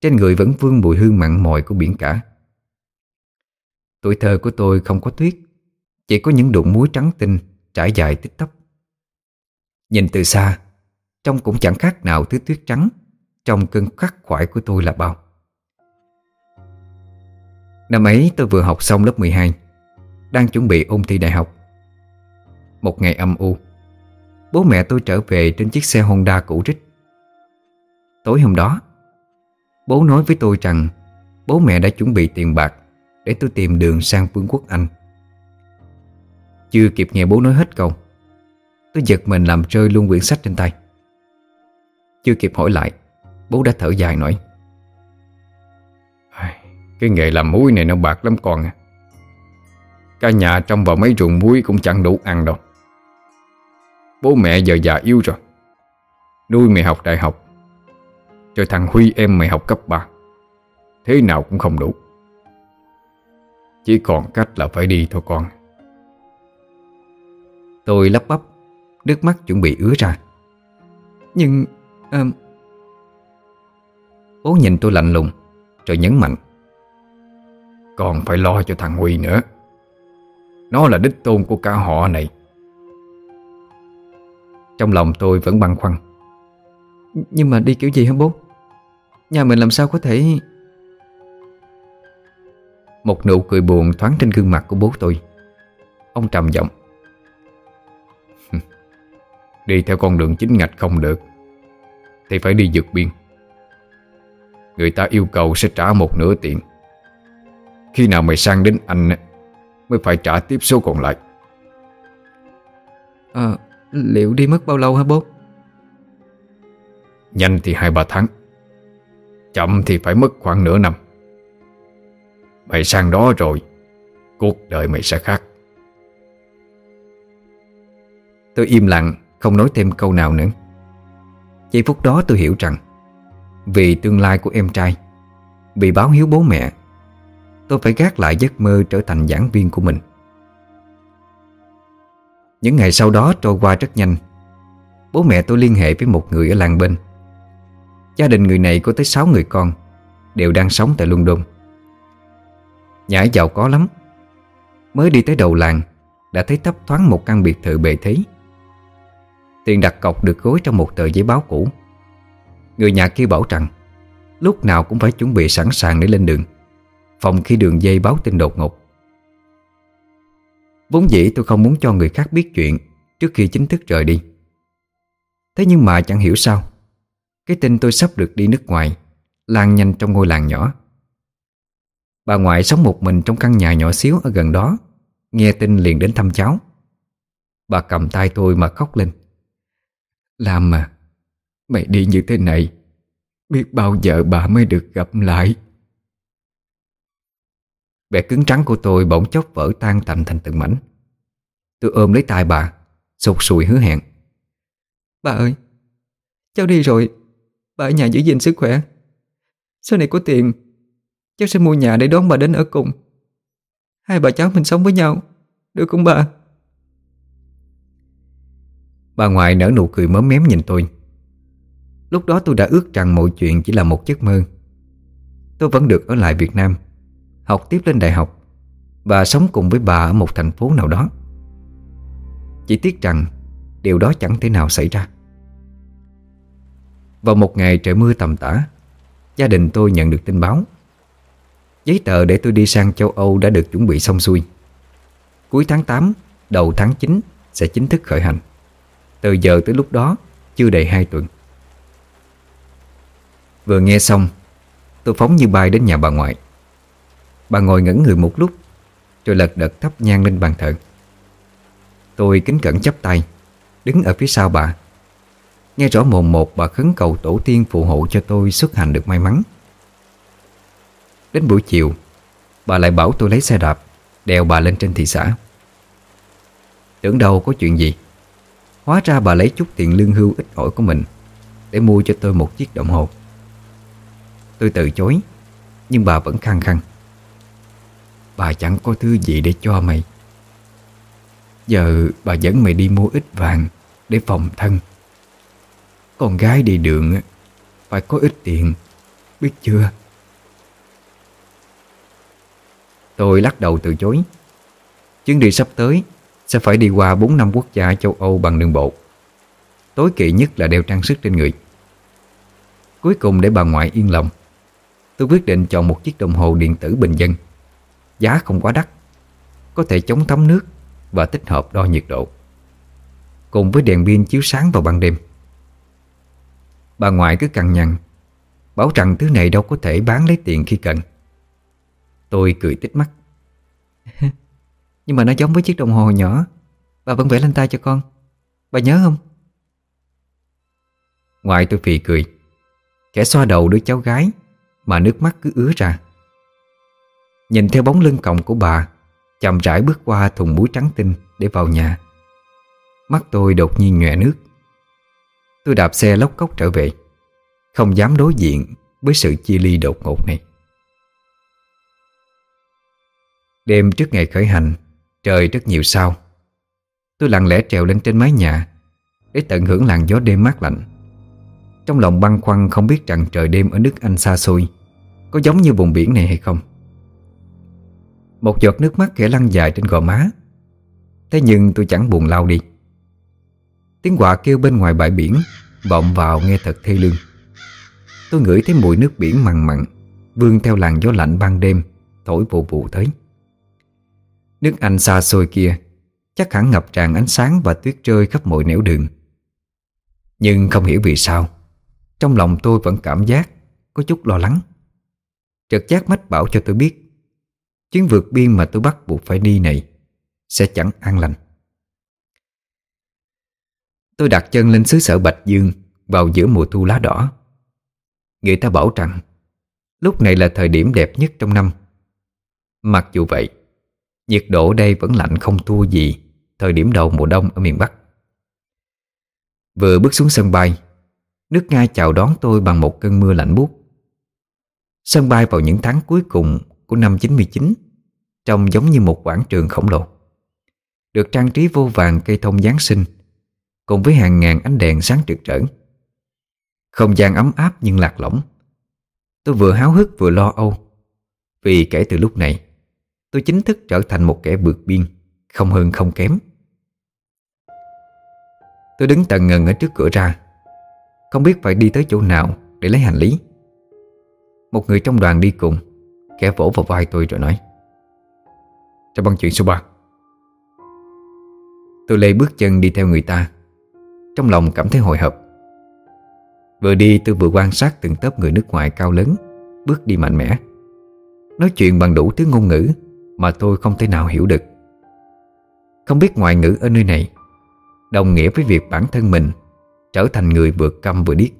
Trên người vẫn vương mùi hương mặn mòi của biển cả. Tuổi thơ của tôi không có tuyết, Chỉ có những đụng muối trắng tinh Trải dài tích tóc. Nhìn từ xa, Trông cũng chẳng khác nào thứ tuyết trắng Trong cơn khắc khoải của tôi là bao. Năm ấy tôi vừa học xong lớp 12 Đang chuẩn bị ôn thi đại học. Một ngày âm u, Bố mẹ tôi trở về trên chiếc xe Honda cũ rích. Tối hôm đó, Bố nói với tôi rằng Bố mẹ đã chuẩn bị tiền bạc Để tôi tìm đường sang vương quốc Anh. Chưa kịp nghe bố nói hết câu, Tôi giật mình làm rơi luôn quyển sách trên tay. Chưa kịp hỏi lại, Bố đã thở dài nói cái nghề làm muối này nó bạc lắm con à. Cả nhà trong vào mấy ruộng muối cũng chẳng đủ ăn đâu. Bố mẹ giờ già yếu rồi. Nuôi mày học đại học. Rồi thằng Huy em mày học cấp 3 Thế nào cũng không đủ. Chỉ còn cách là phải đi thôi con. Tôi lắp bắp, Nước mắt chuẩn bị ứa ra. Nhưng um... Bố nhìn tôi lạnh lùng, Rồi nhấn mạnh còn phải lo cho thằng Huy nữa. Nó là đích tôn của cả họ này. Trong lòng tôi vẫn băn khoăn. Nhưng mà đi kiểu gì hả bố? Nhà mình làm sao có thể Một nụ cười buồn thoáng trên gương mặt của bố tôi. Ông trầm giọng. Đi theo con đường chính ngạch không được. Thì phải đi vượt biên. Người ta yêu cầu sẽ trả một nửa tiền khi nào mày sang đến anh Mới phải trả tiếp số còn lại. À Liệu đi mất bao lâu hả bố? Nhanh thì hai ba tháng Chậm thì phải mất khoảng nửa năm. Mày sang đó rồi Cuộc đời mày sẽ khác. Tôi im lặng Không nói thêm câu nào nữa. Giây phút đó tôi hiểu rằng Vì tương lai của em trai Vì báo hiếu bố mẹ Tôi phải gác lại giấc mơ trở thành giảng viên của mình. Những ngày sau đó trôi qua rất nhanh. Bố mẹ tôi liên hệ với một người ở làng bên. Gia đình người này có tới 6 người con, Đều đang sống tại London. Nhà giàu có lắm. Mới đi tới đầu làng, Đã thấy thấp thoáng một căn biệt thự bề thế. Tiền đặt cọc được gối trong một tờ giấy báo cũ. Người nhà kia bảo rằng, Lúc nào cũng phải chuẩn bị sẵn sàng để lên đường. Phòng khi đường dây báo tin đột ngột. Vốn dĩ tôi không muốn cho người khác biết chuyện Trước khi chính thức rời đi. Thế nhưng mà chẳng hiểu sao, Cái tin tôi sắp được đi nước ngoài Lan nhanh trong ngôi làng nhỏ. Bà ngoại sống một mình trong căn nhà nhỏ xíu ở gần đó, Nghe tin liền đến thăm cháu. Bà cầm tay tôi mà khóc lên. Làm mà, Mày đi như thế này, Biết bao giờ bà mới được gặp lại? Vẻ cứng trắng của tôi bỗng chốc vỡ tan tành thành từng mảnh. Tôi ôm lấy tay bà Sụt sùi hứa hẹn. Bà ơi Cháu đi rồi. Bà ở nhà giữ gìn sức khỏe. Sau này có tiền Cháu sẽ mua nhà để đón bà đến ở cùng. Hai bà cháu mình sống với nhau Được không bà? Bà ngoại nở nụ cười mớm mém nhìn tôi. Lúc đó tôi đã ước rằng mọi chuyện chỉ là một giấc mơ. Tôi vẫn được ở lại Việt Nam Học tiếp lên đại học Và sống cùng với bà ở một thành phố nào đó. Chỉ tiếc rằng Điều đó chẳng thể nào xảy ra. Vào một ngày trời mưa tầm tã Gia đình tôi nhận được tin báo. Giấy tờ để tôi đi sang châu Âu đã được chuẩn bị xong xuôi. Cuối tháng 8, đầu tháng 9 sẽ chính thức khởi hành. Từ giờ tới lúc đó chưa đầy 2 tuần. Vừa nghe xong Tôi phóng như bay đến nhà bà ngoại. Bà ngồi ngẩn người một lúc, Rồi lật đật thắp nhang lên bàn thờ. Tôi kính cẩn chấp tay, Đứng ở phía sau bà. Nghe rõ mồm một bà khấn cầu tổ tiên phù hộ cho tôi xuất hành được may mắn. Đến buổi chiều, Bà lại bảo tôi lấy xe đạp, Đèo bà lên trên thị xã. Tưởng đâu có chuyện gì, Hóa ra bà lấy chút tiền lương hưu ít ỏi của mình Để mua cho tôi một chiếc đồng hồ. Tôi từ chối, Nhưng bà vẫn khăng khăng. Bà chẳng có thứ gì để cho mày. Giờ bà dẫn mày đi mua ít vàng Để phòng thân. Con gái đi đường Phải có ít tiền, Biết chưa? Tôi lắc đầu từ chối. Chuyến đi sắp tới Sẽ phải đi qua 4 năm quốc gia châu Âu bằng đường bộ. Tối kỵ nhất là đeo trang sức trên người. Cuối cùng để bà ngoại yên lòng, Tôi quyết định chọn một chiếc đồng hồ điện tử bình dân. Giá không quá đắt. Có thể chống thấm nước Và tích hợp đo nhiệt độ. Cùng với đèn pin chiếu sáng vào ban đêm. Bà ngoại cứ cằn nhằn, Bảo rằng thứ này đâu có thể bán lấy tiền khi cần. Tôi cười tích mắt. Nhưng mà nó giống với chiếc đồng hồ nhỏ. Bà vẫn vẽ lên tay cho con. Bà nhớ không? Ngoại tôi phì cười. Kẻ xoa đầu đứa cháu gái Mà nước mắt cứ ứa ra. Nhìn theo bóng lưng còng của bà, Chậm rãi bước qua thùng muối trắng tinh Để vào nhà. Mắt tôi đột nhiên nhòe nước. Tôi đạp xe lóc cốc trở về. Không dám đối diện Với sự chia ly đột ngột này. Đêm trước ngày khởi hành, Trời rất nhiều sao. Tôi lặng lẽ trèo lên trên mái nhà Để tận hưởng làn gió đêm mát lạnh. Trong lòng băn khoăn không biết rằng trời đêm ở nước Anh xa xôi Có giống như vùng biển này hay không. Một giọt nước mắt khẽ lăn dài trên gò má. Thế nhưng tôi chẳng buồn lau đi. Tiếng quạ kêu bên ngoài bãi biển Vọng vào nghe thật thê lương. Tôi ngửi thấy mùi nước biển mặn mặn vương theo làn gió lạnh ban đêm, Thổi vụ vụ tới. Nước Anh xa xôi kia, Chắc hẳn ngập tràn ánh sáng và tuyết rơi khắp mọi nẻo đường. Nhưng không hiểu vì sao, Trong lòng tôi vẫn cảm giác Có chút lo lắng. Chợt giác mách bảo cho tôi biết Chuyến vượt biên mà tôi bắt buộc phải đi này Sẽ chẳng an lành. Tôi đặt chân lên xứ sở Bạch Dương Vào giữa mùa thu lá đỏ. Người ta bảo rằng, Lúc này là thời điểm đẹp nhất trong năm. Mặc dù vậy, Nhiệt độ đây vẫn lạnh không thua gì Thời điểm đầu mùa đông ở miền Bắc. Vừa bước xuống sân bay, Nước Nga chào đón tôi bằng một cơn mưa lạnh buốt. Sân bay vào những tháng cuối cùng của năm 99 Trông giống như một quảng trường khổng lồ. Được trang trí vô vàng cây thông Giáng sinh, Cùng với hàng ngàn ánh đèn sáng trực rỡ. Không gian ấm áp nhưng lạc lõng. Tôi vừa háo hức vừa lo âu, Vì kể từ lúc này, Tôi chính thức trở thành một kẻ vượt biên, Không hơn không kém. Tôi đứng tần ngần ở trước cửa ra, Không biết phải đi tới chỗ nào Để lấy hành lý. Một người trong đoàn đi cùng Khẽ vỗ vào vai tôi rồi nói. Cho băng chuyện số 3 Tôi lê bước chân đi theo người ta. Trong lòng cảm thấy hồi hộp. Vừa đi tôi vừa quan sát từng tớp người nước ngoài cao lớn, Bước đi mạnh mẽ. Nói chuyện bằng đủ thứ ngôn ngữ mà tôi không thể nào hiểu được. Không biết ngoại ngữ ở nơi này Đồng nghĩa với việc bản thân mình Trở thành người vừa câm vừa điếc.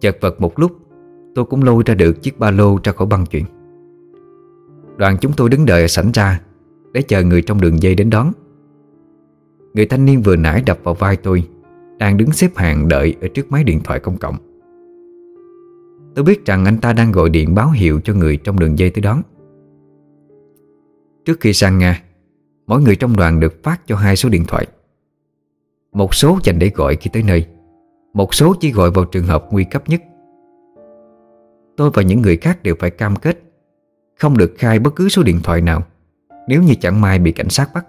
Chật vật một lúc Tôi cũng lôi ra được chiếc ba lô ra khỏi băng chuyện Đoàn chúng tôi đứng đợi ở sảnh ra, Để chờ người trong đường dây đến đón. Người thanh niên vừa nãy đập vào vai tôi, Đang đứng xếp hàng đợi Ở trước máy điện thoại công cộng. Tôi biết rằng anh ta đang gọi điện báo hiệu cho người trong đường dây tới đón. Trước khi sang Nga Mỗi người trong đoàn được phát cho hai số điện thoại. Một số dành để gọi khi tới nơi, Một số chỉ gọi vào trường hợp nguy cấp nhất. Tôi và những người khác đều phải cam kết Không được khai bất cứ số điện thoại nào, Nếu như chẳng may bị cảnh sát bắt.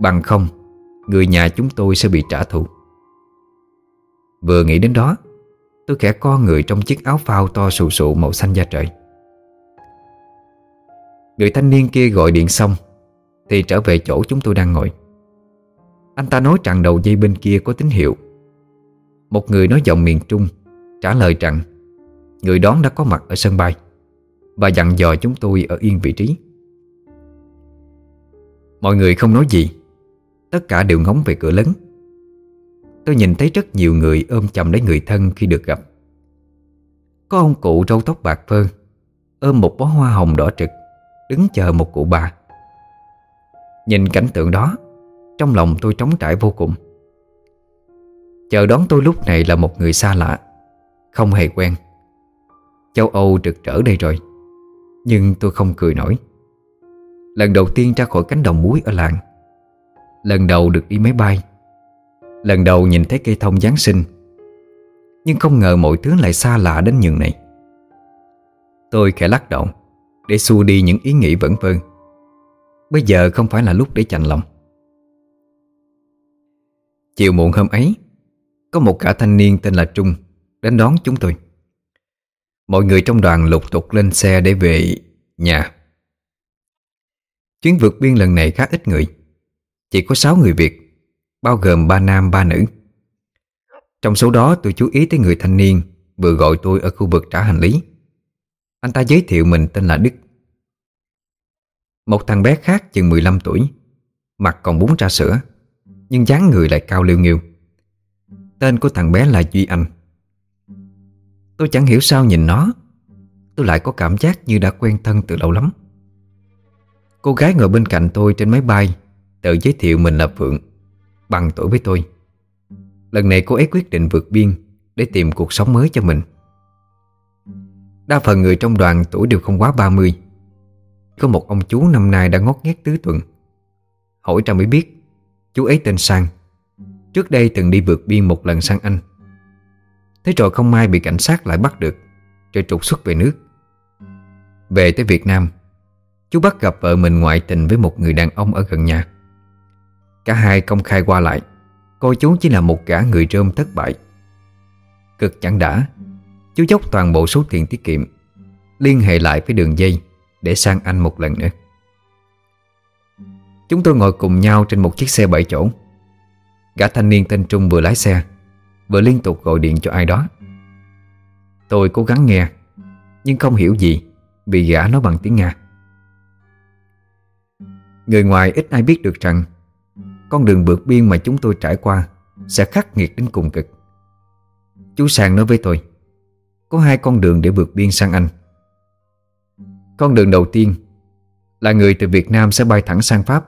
Bằng không, Người nhà chúng tôi sẽ bị trả thù. Vừa nghĩ đến đó, Tôi khẽ co người trong chiếc áo phao to sù sụ màu xanh da trời. Người thanh niên kia gọi điện xong, Thì trở về chỗ chúng tôi đang ngồi. Anh ta nói rằng đầu dây bên kia có tín hiệu. Một người nói giọng miền Trung, Trả lời rằng Người đón đã có mặt ở sân bay. Và dặn dò chúng tôi ở yên vị trí. Mọi người không nói gì. Tất cả đều ngóng về cửa lớn. Tôi nhìn thấy rất nhiều người ôm chầm lấy người thân khi được gặp. Có ông cụ râu tóc bạc phơ, Ôm một bó hoa hồng đỏ trực, Đứng chờ một cụ bà. Nhìn cảnh tượng đó, Trong lòng tôi trống trải vô cùng. Chờ đón tôi lúc này là một người xa lạ, Không hề quen. Châu Âu trực trở đây rồi. Nhưng tôi không cười nổi. Lần đầu tiên ra khỏi cánh đồng muối ở làng. Lần đầu được đi máy bay. Lần đầu nhìn thấy cây thông Giáng sinh. Nhưng không ngờ mọi thứ lại xa lạ đến nhường này. Tôi khẽ lắc đầu, Để xua đi những ý nghĩ vẩn vơ. Bây giờ không phải là lúc để chạnh lòng. Chiều muộn hôm ấy, Có một cả thanh niên tên là Trung Đến đón chúng tôi. Mọi người trong đoàn lục tục lên xe để về nhà. Chuyến vượt biên lần này khá ít người. Chỉ có 6 người Việt, Bao gồm ba nam, ba nữ. Trong số đó, tôi chú ý tới người thanh niên Vừa gọi tôi ở khu vực trả hành lý. Anh ta giới thiệu mình tên là Đức. Một thằng bé khác chừng 15 tuổi, Mặt còn bún ra sữa, Nhưng dáng người lại cao liêu nghiêu. Tên của thằng bé là Duy Anh. Tôi chẳng hiểu sao nhìn nó. Tôi lại có cảm giác như đã quen thân từ lâu lắm. Cô gái ngồi bên cạnh tôi trên máy bay, Tự giới thiệu mình là Phượng, Bằng tuổi với tôi. Lần này cô ấy quyết định vượt biên Để tìm cuộc sống mới cho mình. Đa phần người trong đoàn tuổi đều không quá 30 Có một ông chú năm nay đã ngót nghét tứ tuần. Hỏi ra mới biết, Chú ấy tên Sang. Trước đây từng đi vượt biên một lần sang Anh. Thế rồi không may bị cảnh sát lại bắt được, Rồi trục xuất về nước. Về tới Việt Nam, Chú bắt gặp vợ mình ngoại tình với một người đàn ông ở gần nhà. Cả hai công khai qua lại, Coi chú chỉ là một gã người rơm thất bại. Cực chẳng đã, Chú dốc toàn bộ số tiền tiết kiệm, Liên hệ lại với đường dây Để sang anh một lần nữa. Chúng tôi ngồi cùng nhau trên một chiếc xe bảy chỗ. Gã thanh niên tên Trung vừa lái xe Vừa liên tục gọi điện cho ai đó. Tôi cố gắng nghe, Nhưng không hiểu gì Vì gã nói bằng tiếng Nga. Người ngoài ít ai biết được rằng, Con đường vượt biên mà chúng tôi trải qua Sẽ khắc nghiệt đến cùng cực. Chú Sàng nói với tôi, Có hai con đường để vượt biên sang Anh. Con đường đầu tiên Là người từ Việt Nam sẽ bay thẳng sang Pháp,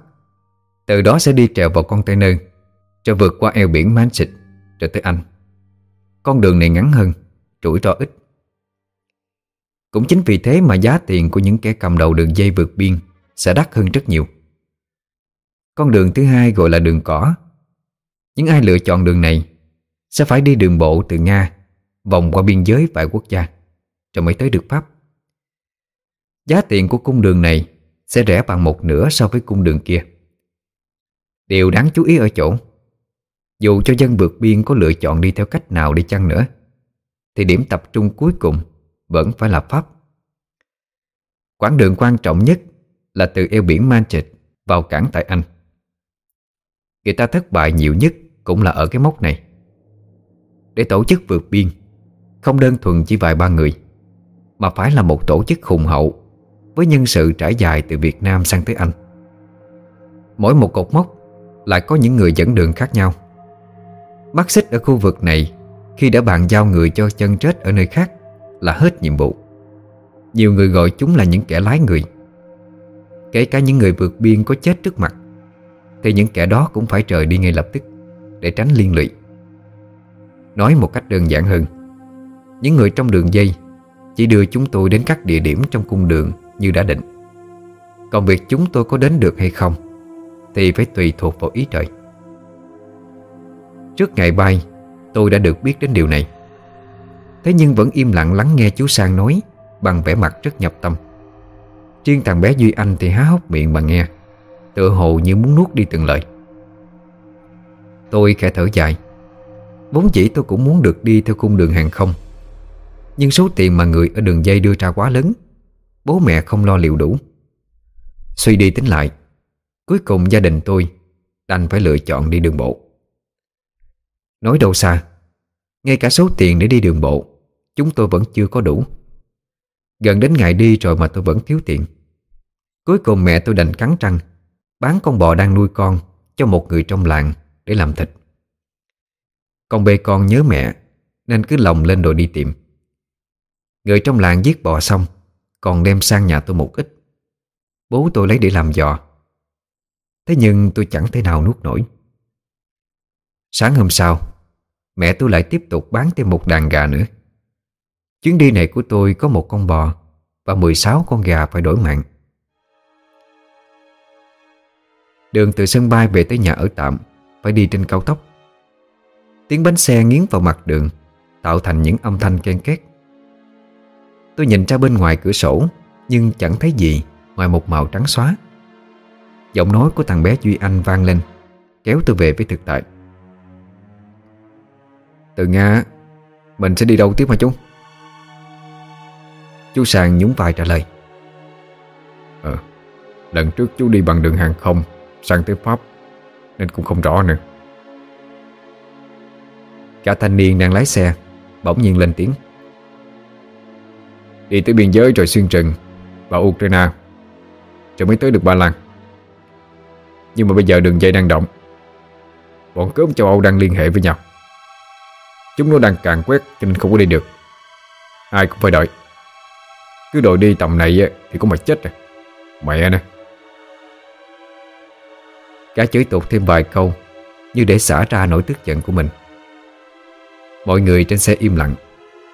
Từ đó sẽ đi trèo vào container Cho vượt qua eo biển Manchester rồi tới Anh. Con đường này ngắn hơn, Rủi ro ít. Cũng chính vì thế mà giá tiền của những kẻ cầm đầu đường dây vượt biên Sẽ đắt hơn rất nhiều. Con đường thứ hai gọi là đường cỏ. Những ai lựa chọn đường này Sẽ phải đi đường bộ từ Nga, Vòng qua biên giới vài quốc gia, Rồi mới tới được Pháp. Giá tiền của cung đường này Sẽ rẻ bằng một nửa so với cung đường kia. Điều đáng chú ý ở chỗ dù cho dân vượt biên có lựa chọn đi theo cách nào đi chăng nữa, Thì điểm tập trung cuối cùng Vẫn phải là Pháp. Quãng đường quan trọng nhất Là từ eo biển Manchester Vào cảng tại Anh. Người ta thất bại nhiều nhất cũng là ở cái mốc này. Để tổ chức vượt biên, Không đơn thuần chỉ vài ba người, Mà phải là một tổ chức khùng hậu Với nhân sự trải dài từ Việt Nam sang tới Anh. Mỗi một cột mốc Lại có những người dẫn đường khác nhau. Mắt xích ở khu vực này, Khi đã bàn giao người cho chân chết ở nơi khác, Là hết nhiệm vụ. Nhiều người gọi chúng là những kẻ lái người. Kể cả những người vượt biên có chết trước mặt, thì những kẻ đó cũng phải rời đi ngay lập tức, Để tránh liên lụy. Nói một cách đơn giản hơn, Những người trong đường dây Chỉ đưa chúng tôi đến các địa điểm trong cung đường Như đã định. Còn việc chúng tôi có đến được hay không Thì phải tùy thuộc vào ý trời. Trước ngày bay, Tôi đã được biết đến điều này. Thế nhưng vẫn im lặng lắng nghe chú Sang nói Bằng vẻ mặt rất nhập tâm. Riêng thằng bé Duy Anh thì há hốc miệng mà nghe, Tựa hồ như muốn nuốt đi từng lời. Tôi khẽ thở dài. Vốn chỉ tôi cũng muốn được đi theo cung đường hàng không, Nhưng số tiền mà người ở đường dây đưa ra quá lớn, Bố mẹ không lo liệu đủ. Suy đi tính lại, Cuối cùng gia đình tôi Đành phải lựa chọn đi đường bộ. Nói đâu xa. Ngay cả số tiền để đi đường bộ, Chúng tôi vẫn chưa có đủ. Gần đến ngày đi rồi mà tôi vẫn thiếu tiền. Cuối cùng mẹ tôi đành cắn răng, Bán con bò đang nuôi con Cho một người trong làng để làm thịt. Con bê con nhớ mẹ, Nên cứ lồng lên rồi đi tìm. Người trong làng giết bò xong, Còn đem sang nhà tôi một ít. Bố tôi lấy để làm giò. Thế nhưng tôi chẳng thể nào nuốt nổi. Sáng hôm sau, Mẹ tôi lại tiếp tục bán thêm một đàn gà nữa. Chuyến đi này của tôi có một con bò Và 16 con gà phải đổi mạng. Đường từ sân bay về tới nhà ở tạm, Phải đi trên cao tốc. Tiếng bánh xe nghiến vào mặt đường, Tạo thành những âm thanh ken két. Tôi nhìn ra bên ngoài cửa sổ, Nhưng chẳng thấy gì Ngoài một màu trắng xóa. Giọng nói của thằng bé Duy Anh vang lên, Kéo tôi về với thực tại. Từ Nga, Mình sẽ đi đâu tiếp hả chú? Chú Sàng nhún vai trả lời. Ờ Lần trước chú đi bằng đường hàng không Sang tới Pháp, Nên cũng không rõ nữa. Cả thanh niên đang lái xe Bỗng nhiên lên tiếng. Đi tới biên giới rồi xuyên rừng Và Ukraine, Rồi mới tới được Ba Lan. Nhưng mà bây giờ đường dây đang động. Bọn cướp châu Âu đang liên hệ với nhau. Chúng nó đang càng quét Cho nên không có đi được. Ai cũng phải đợi. Cứ đội đi, tầm này thì cũng mà chết rồi. Mẹ nè cá chửi tục thêm vài câu, Như để xả ra nỗi tức giận của mình. Mọi người trên xe im lặng.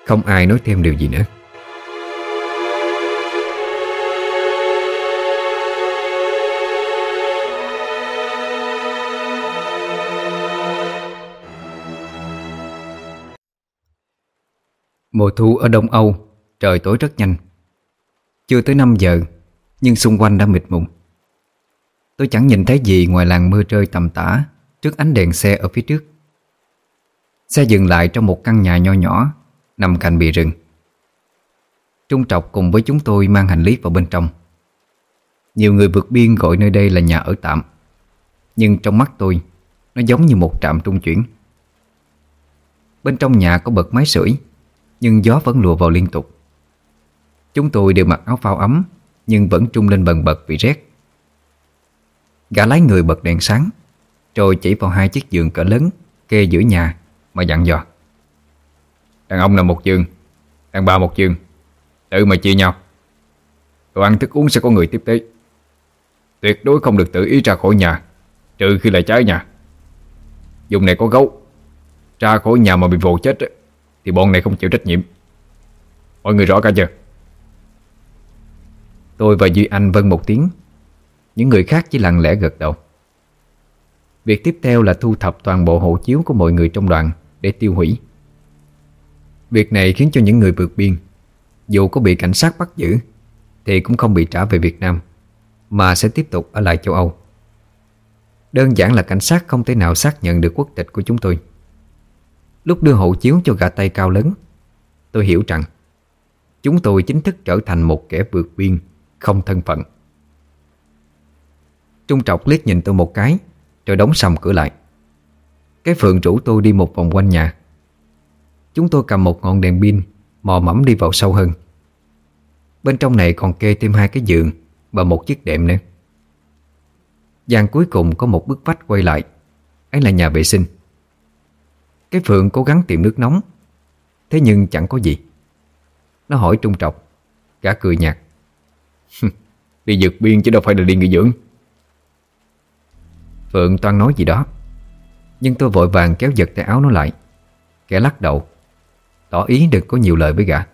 Không ai nói thêm điều gì nữa. Mùa thu ở Đông Âu, Trời tối rất nhanh. Chưa tới 5 giờ, Nhưng xung quanh đã mịt mùng Tôi chẳng nhìn thấy gì ngoài làng mưa rơi tầm tã Trước ánh đèn xe ở phía trước. Xe dừng lại trong một căn nhà nho nhỏ, Nằm cạnh bìa rừng. Trung trọc cùng với chúng tôi mang hành lý vào bên trong. Nhiều người vượt biên gọi nơi đây là nhà ở tạm, Nhưng trong mắt tôi, Nó giống như một trạm trung chuyển. Bên trong nhà có bật máy sưởi nhưng gió vẫn lùa vào liên tục. Chúng tôi đều mặc áo phao ấm, Nhưng vẫn trung lên bần bật vì rét. Gã lái người bật đèn sáng, Rồi chỉ vào hai chiếc giường cỡ lớn Kê giữa nhà mà dặn dò. Đàn ông là một giường, Đàn bà một giường, Tự mà chia nhau. Đồ ăn, thức uống sẽ có người tiếp tế. Tuyệt đối không được tự ý ra khỏi nhà, Trừ khi là cháy nhà. Dùng này có gấu, Ra khỏi nhà mà bị vồ chết thì bọn này không chịu trách nhiệm. Mọi người rõ cả chưa? Tôi và Duy Anh vâng một tiếng. Những người khác chỉ lặng lẽ gật đầu. Việc tiếp theo là thu thập toàn bộ hộ chiếu của mọi người trong đoàn Để tiêu hủy. Việc này khiến cho những người vượt biên, Dù có bị cảnh sát bắt giữ, Thì cũng không bị trả về Việt Nam, Mà sẽ tiếp tục ở lại châu Âu. Đơn giản là cảnh sát không thể nào xác nhận được quốc tịch của chúng tôi. Lúc đưa hộ chiếu cho gã tay cao lớn. Tôi hiểu rằng, Chúng tôi chính thức trở thành một kẻ vượt biên, Không thân phận. Trung trọc liếc nhìn tôi một cái, Rồi đóng sầm cửa lại. Cái phượng rủ tôi đi một vòng quanh nhà. Chúng tôi cầm một ngọn đèn pin, Mò mẫm đi vào sâu hơn. Bên trong này còn kê thêm hai cái giường Và một chiếc đệm nữa. Gian cuối cùng có một bức vách quay lại. Ấy là nhà vệ sinh. Cái Phượng cố gắng tìm nước nóng. Thế nhưng chẳng có gì. Nó hỏi trung trọc, Gã cười nhạt. Đi vượt biên chứ đâu phải là đi nghỉ dưỡng. Phượng toan nói gì đó. Nhưng tôi vội vàng kéo giật tay áo nó lại. Kẻ lắc đầu, Tỏ ý đừng có nhiều lời với gã.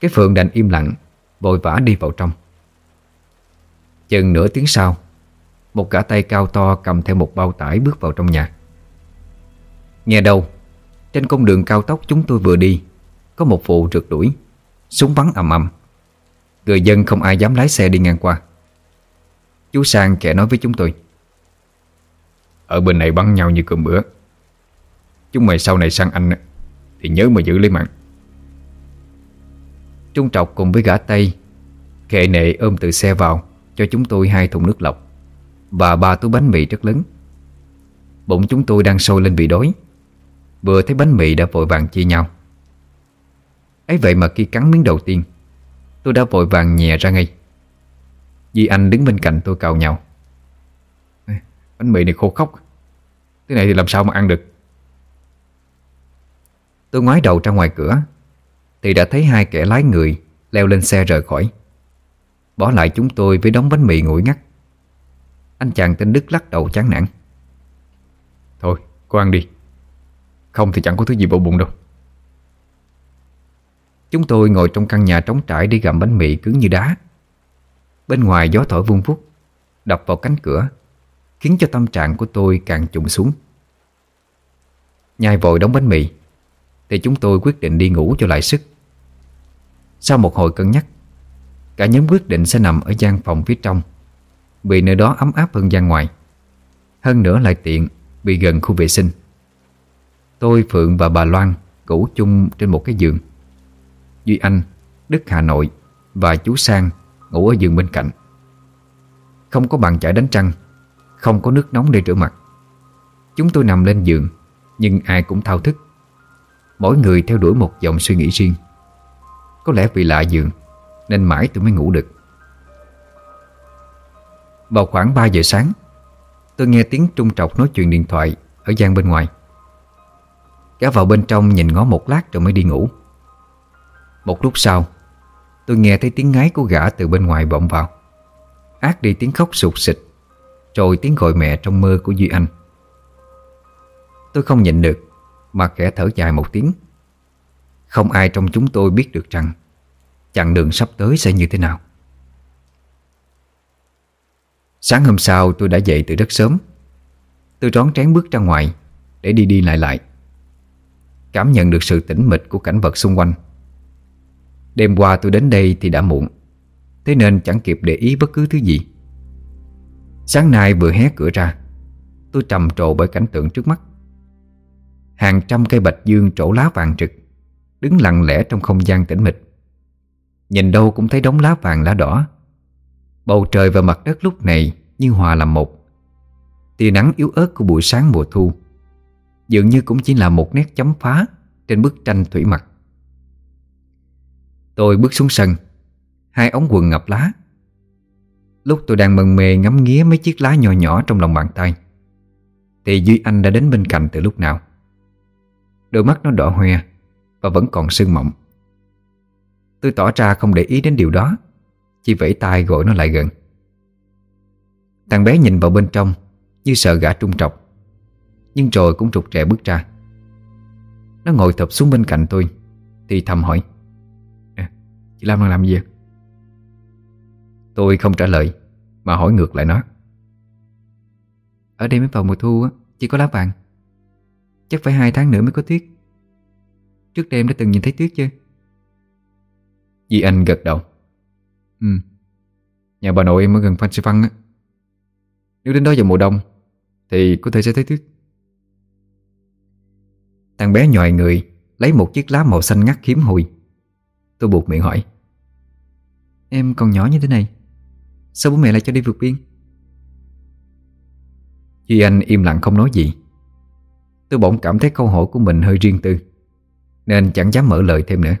Cái Phượng đành im lặng, Vội vã đi vào trong. Chừng nửa tiếng sau, Một gã tay cao to cầm theo một bao tải bước vào trong nhà. Nghe đâu, Trên con đường cao tốc chúng tôi vừa đi, Có một vụ rượt đuổi, Súng bắn ầm ầm. Người dân không ai dám lái xe đi ngang qua. Chú Sang kẻ nói với chúng tôi, Ở bên này bắn nhau như cơm bữa. Chúng mày sau này sang anh Thì nhớ mà giữ lấy mạng. Trung trọc cùng với gã Tây Khệ nệ ôm từ xe vào, Cho chúng tôi hai thùng nước lọc Và ba túi bánh mì rất lớn. Bụng chúng tôi đang sôi lên vì đói. Vừa thấy bánh mì đã vội vàng chia nhau. Ấy vậy mà khi cắn miếng đầu tiên Tôi đã vội vàng nhẹ ra ngay. Di Anh đứng bên cạnh tôi cào nhau. Bánh mì này khô khóc Thế này thì làm sao mà ăn được? Tôi ngoái đầu ra ngoài cửa Thì đã thấy hai kẻ lái người Leo lên xe rời khỏi. Bỏ lại chúng tôi với đống bánh mì nguội ngắt. Anh chàng tên Đức lắc đầu chán nản. Thôi, cô ăn đi. Không thì chẳng có thứ gì bổ bụng đâu. Chúng tôi ngồi trong căn nhà trống trải để gặm bánh mì cứng như đá. Bên ngoài gió thổi vung vút, Đập vào cánh cửa, Khiến cho tâm trạng của tôi càng trùng xuống. Nhai vội đóng bánh mì, Thì chúng tôi quyết định đi ngủ cho lại sức. Sau một hồi cân nhắc, Cả nhóm quyết định sẽ nằm ở gian phòng phía trong, Vì nơi đó ấm áp hơn gian ngoài. Hơn nữa lại tiện, Vì gần khu vệ sinh. Tôi, Phượng và bà Loan Ngủ chung trên một cái giường. Duy Anh, Đức Hà Nội Và chú Sang ngủ ở giường bên cạnh. Không có bàn chải đánh trăng Không có nước nóng để rửa mặt. Chúng tôi nằm lên giường Nhưng ai cũng thao thức. Mỗi người theo đuổi một dòng suy nghĩ riêng. Có lẽ vì lạ giường Nên mãi tôi mới ngủ được. Vào khoảng 3 giờ sáng Tôi nghe tiếng trung trọc nói chuyện điện thoại Ở gian bên ngoài. Cả vào bên trong nhìn ngó một lát rồi mới đi ngủ. Một lúc sau, Tôi nghe thấy tiếng ngáy của gã từ bên ngoài vọng vào. Ác đi tiếng khóc sụt xịt Rồi tiếng gọi mẹ trong mơ của Duy Anh. Tôi không nhịn được, Mà khẽ thở dài một tiếng. Không ai trong chúng tôi biết được rằng Chặng đường sắp tới sẽ như thế nào. Sáng hôm sau, tôi đã dậy từ rất sớm. Tôi rón trén bước ra ngoài Để đi đi lại lại. Cảm nhận được sự tĩnh mịch của cảnh vật xung quanh. Đêm qua tôi đến đây thì đã muộn, Thế nên chẳng kịp để ý bất cứ thứ gì. Sáng nay vừa hé cửa ra, Tôi trầm trồ bởi cảnh tượng trước mắt. Hàng trăm cây bạch dương trổ lá vàng trực Đứng lặng lẽ trong không gian tĩnh mịch. Nhìn đâu cũng thấy đống lá vàng lá đỏ. Bầu trời và mặt đất lúc này như hòa làm một. Tia nắng yếu ớt của buổi sáng mùa thu Dường như cũng chỉ là một nét chấm phá Trên bức tranh thủy mặc. Tôi bước xuống sân, Hai ống quần ngập lá. Lúc tôi đang mần mề ngắm nghía mấy chiếc lá nhỏ nhỏ trong lòng bàn tay, Thì Duy Anh đã đến bên cạnh từ lúc nào. Đôi mắt nó đỏ hoe Và vẫn còn sưng mộng Tôi tỏ ra không để ý đến điều đó, Chỉ vẫy tay gọi nó lại gần. Thằng bé nhìn vào bên trong Như sợ gã trung trọc. Nhưng rồi cũng trục trẻ bước ra. Nó ngồi thập xuống bên cạnh tôi, Thì thầm hỏi Chị Lam đang làm gì Tôi không trả lời, Mà hỏi ngược lại nó, Ở đây mới vào mùa thu á, Chỉ có lá vàng. Chắc phải hai tháng nữa mới có tuyết. Trước đây em đã từng nhìn thấy tuyết chưa? Di Anh gật đầu Ừ Nhà bà nội em ở gần Phan Xi Phăng á. Nếu đến đó vào mùa đông, Thì có thể sẽ thấy tuyết. Thằng bé nhòi người, Lấy một chiếc lá màu xanh ngắt hiếm hùi Tôi buộc miệng hỏi, Em còn nhỏ như thế này, Sao bố mẹ lại cho đi vượt biên? Duy Anh im lặng không nói gì. Tôi bỗng cảm thấy câu hỏi của mình hơi riêng tư, Nên chẳng dám mở lời thêm nữa.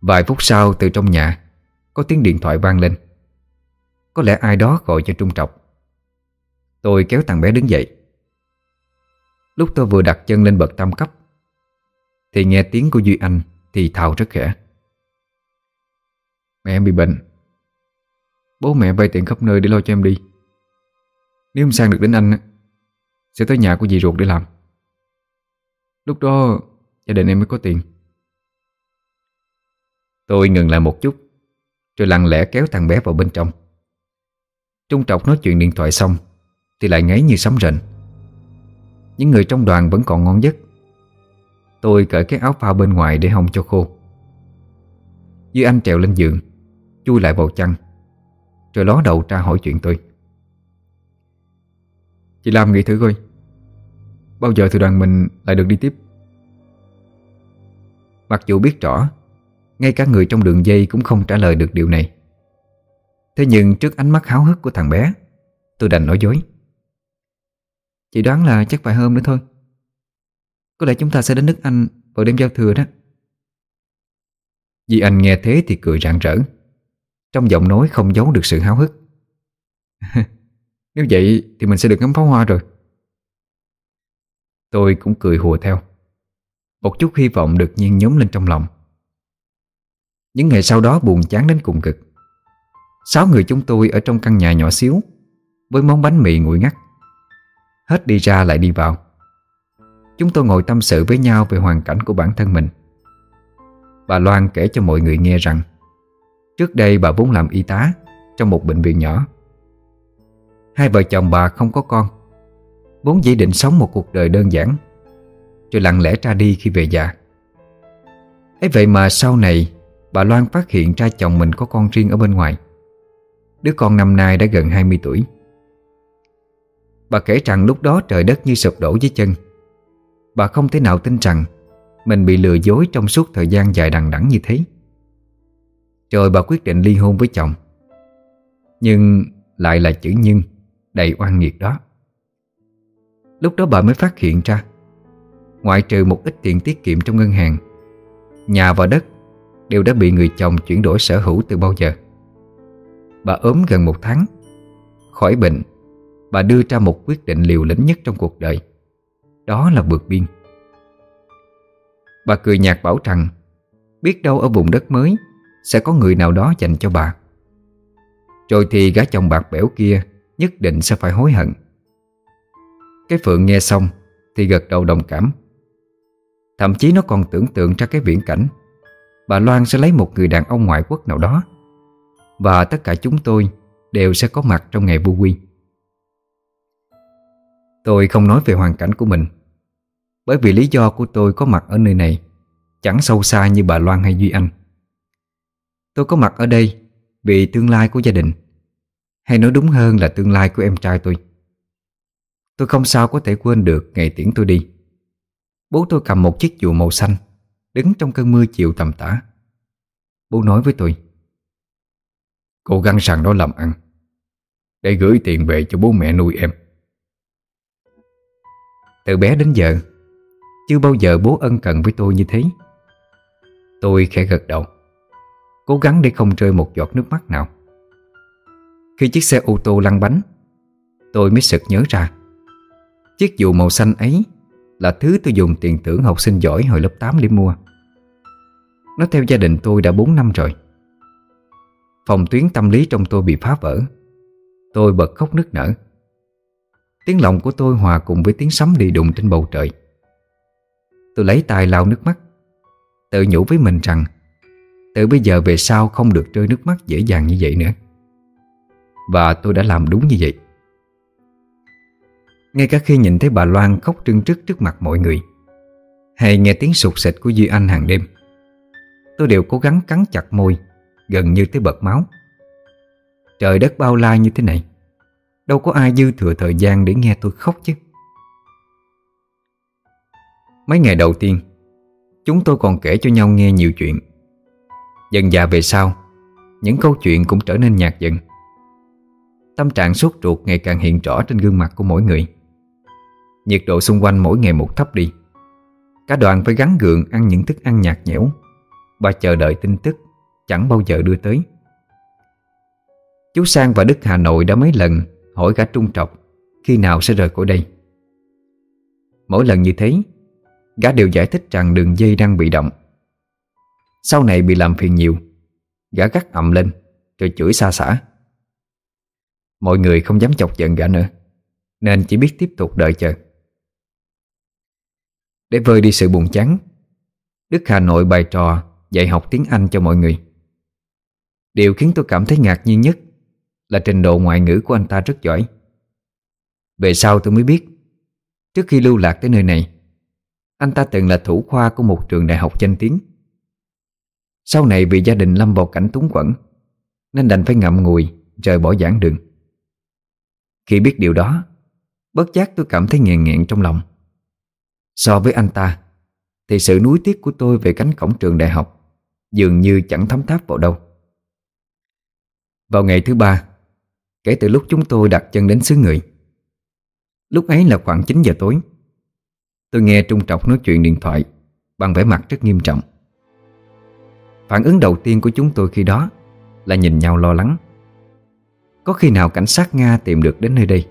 Vài phút sau, từ trong nhà, Có tiếng điện thoại vang lên. Có lẽ ai đó gọi cho Trung Trọc. Tôi kéo thằng bé đứng dậy. Lúc tôi vừa đặt chân lên bậc tam cấp, Thì nghe tiếng của Duy Anh Thì thào rất khẽ. Mẹ em bị bệnh. Bố mẹ vay tiền khắp nơi để lo cho em đi. Nếu em sang được đến anh Sẽ tới nhà của dì ruột để làm. Lúc đó, gia đình em mới có tiền. Tôi ngừng lại một chút, Rồi lặng lẽ kéo thằng bé vào bên trong. Trung trọc nói chuyện điện thoại xong, Thì lại ngáy như sấm rền. Những người trong đoàn vẫn còn ngon giấc. Tôi cởi cái áo phao bên ngoài để hong cho khô Duy Anh trèo lên giường, Chui lại vào chăn, Rồi ló đầu ra hỏi chuyện tôi. Chị làm nghĩ thử coi. Bao giờ thì đoàn mình lại được đi tiếp? Mặc dù biết rõ, Ngay cả người trong đường dây cũng không trả lời được điều này. Thế nhưng trước ánh mắt háo hức của thằng bé, Tôi đành nói dối. Chị đoán là chắc vài hôm nữa thôi. Có lẽ chúng ta sẽ đến nước Anh Vào đêm giao thừa đó. Vì anh nghe thế thì cười rạng rỡ. Trong giọng nói không giấu được sự háo hức. Nếu vậy thì mình sẽ được ngắm pháo hoa rồi. Tôi cũng cười hùa theo. Một chút hy vọng được nhiên nhóm lên trong lòng. Những ngày sau đó buồn chán đến cùng cực. Sáu người chúng tôi ở trong căn nhà nhỏ xíu, Với món bánh mì nguội ngắt. Hết đi ra lại đi vào. Chúng tôi ngồi tâm sự với nhau về hoàn cảnh của bản thân mình. Bà Loan kể cho mọi người nghe rằng, Trước đây bà vốn làm y tá Trong một bệnh viện nhỏ. Hai vợ chồng bà không có con. Vốn dĩ định sống một cuộc đời đơn giản, Rồi lặng lẽ ra đi khi về già. Ấy vậy mà sau này, Bà Loan phát hiện ra chồng mình có con riêng ở bên ngoài. Đứa con năm nay đã gần 20 tuổi. Bà kể rằng lúc đó trời đất như sụp đổ dưới chân. Bà không thể nào tin rằng Mình bị lừa dối trong suốt thời gian dài đằng đẵng như thế. Rồi bà quyết định ly hôn với chồng. Nhưng lại là chữ nhân Đầy oan nghiệt đó. Lúc đó bà mới phát hiện ra, Ngoại trừ một ít tiền tiết kiệm trong ngân hàng, Nhà và đất Đều đã bị người chồng chuyển đổi sở hữu từ bao giờ. Bà ốm gần một tháng, Khỏi bệnh Bà đưa ra một quyết định liều lĩnh nhất trong cuộc đời. Đó là vượt biên. Bà cười nhạt bảo rằng, Biết đâu ở vùng đất mới Sẽ có người nào đó dành cho bà. Rồi thì gái chồng bạc bẽo kia Nhất định sẽ phải hối hận. Cái Phượng nghe xong Thì gật đầu đồng cảm. Thậm chí nó còn tưởng tượng ra cái viễn cảnh, Bà Loan sẽ lấy một người đàn ông ngoại quốc nào đó Và tất cả chúng tôi Đều sẽ có mặt trong ngày vui quy. Tôi không nói về hoàn cảnh của mình. Bởi vì lý do của tôi có mặt ở nơi này, Chẳng sâu xa như bà Loan hay Duy Anh. Tôi có mặt ở đây Vì tương lai của gia đình, Hay nói đúng hơn là tương lai của em trai tôi. Tôi không sao có thể quên được ngày tiễn tôi đi. Bố tôi cầm một chiếc dù màu xanh, Đứng trong cơn mưa chiều tầm tã. Bố nói với tôi, Cố gắng rằng đó làm ăn, Để gửi tiền về cho bố mẹ nuôi em. Từ bé đến giờ. Chưa bao giờ bố ân cần với tôi như thế. Tôi khẽ gật đầu, Cố gắng để không rơi một giọt nước mắt nào. Khi chiếc xe ô tô lăn bánh, Tôi mới sực nhớ ra, Chiếc dù màu xanh ấy Là thứ tôi dùng tiền thưởng học sinh giỏi hồi lớp 8 để mua. Nó theo gia đình tôi đã 4 năm rồi. Phòng tuyến tâm lý trong tôi bị phá vỡ. Tôi bật khóc nức nở. Tiếng lòng của tôi hòa cùng với tiếng sấm đi đùng trên bầu trời. Tôi lấy tay lau nước mắt. Tự nhủ với mình rằng, Từ bây giờ về sau không được rơi nước mắt dễ dàng như vậy nữa. Và tôi đã làm đúng như vậy. Ngay cả khi nhìn thấy bà Loan khóc trưng trức trước mặt mọi người, Hay nghe tiếng sụt sịt của Duy Anh hàng đêm, Tôi đều cố gắng cắn chặt môi, Gần như tới bật máu. Trời đất bao la như thế này. Đâu có ai dư thừa thời gian để nghe tôi khóc chứ. Mấy ngày đầu tiên, Chúng tôi còn kể cho nhau nghe nhiều chuyện. Dần dà về sau, Những câu chuyện cũng trở nên nhạt dần. Tâm trạng sốt ruột ngày càng hiện rõ trên gương mặt của mỗi người. Nhiệt độ xung quanh mỗi ngày một thấp đi. Cả đoàn phải gắn gượng ăn những thức ăn nhạt nhẽo. Và chờ đợi tin tức Chẳng bao giờ đưa tới. Chú Sang và Đức Hà Nội đã mấy lần Hỏi gã Trung Trọc, Khi nào sẽ rời khỏi đây. Mỗi lần như thế, Gã đều giải thích rằng đường dây đang bị động. Sau này bị làm phiền nhiều, Gã gắt ậm lên, Rồi chửi xa xả. Mọi người không dám chọc giận gã nữa, Nên chỉ biết tiếp tục đợi chờ. Để vơi đi sự buồn chán, Đức Hà Nội bày trò dạy học tiếng Anh cho mọi người. Điều khiến tôi cảm thấy ngạc nhiên nhất là trình độ ngoại ngữ của anh ta rất giỏi. Về sau tôi mới biết, Trước khi lưu lạc tới nơi này, Anh ta từng là thủ khoa của một trường đại học danh tiếng. Sau này vì gia đình lâm vào cảnh túng quẫn, Nên đành phải ngậm ngùi, Rời bỏ giảng đường. Khi biết điều đó, Bất giác tôi cảm thấy nghẹn nghẹn trong lòng. So với anh ta, Thì sự nuối tiếc của tôi về cánh cổng trường đại học Dường như chẳng thấm tháp vào đâu. Vào ngày thứ ba Kể từ lúc chúng tôi đặt chân đến xứ người. Lúc ấy là khoảng 9 giờ tối. Tôi nghe Trung Trọc nói chuyện điện thoại, Bằng vẻ mặt rất nghiêm trọng. Phản ứng đầu tiên của chúng tôi khi đó Là nhìn nhau lo lắng. Có khi nào cảnh sát Nga tìm được đến nơi đây?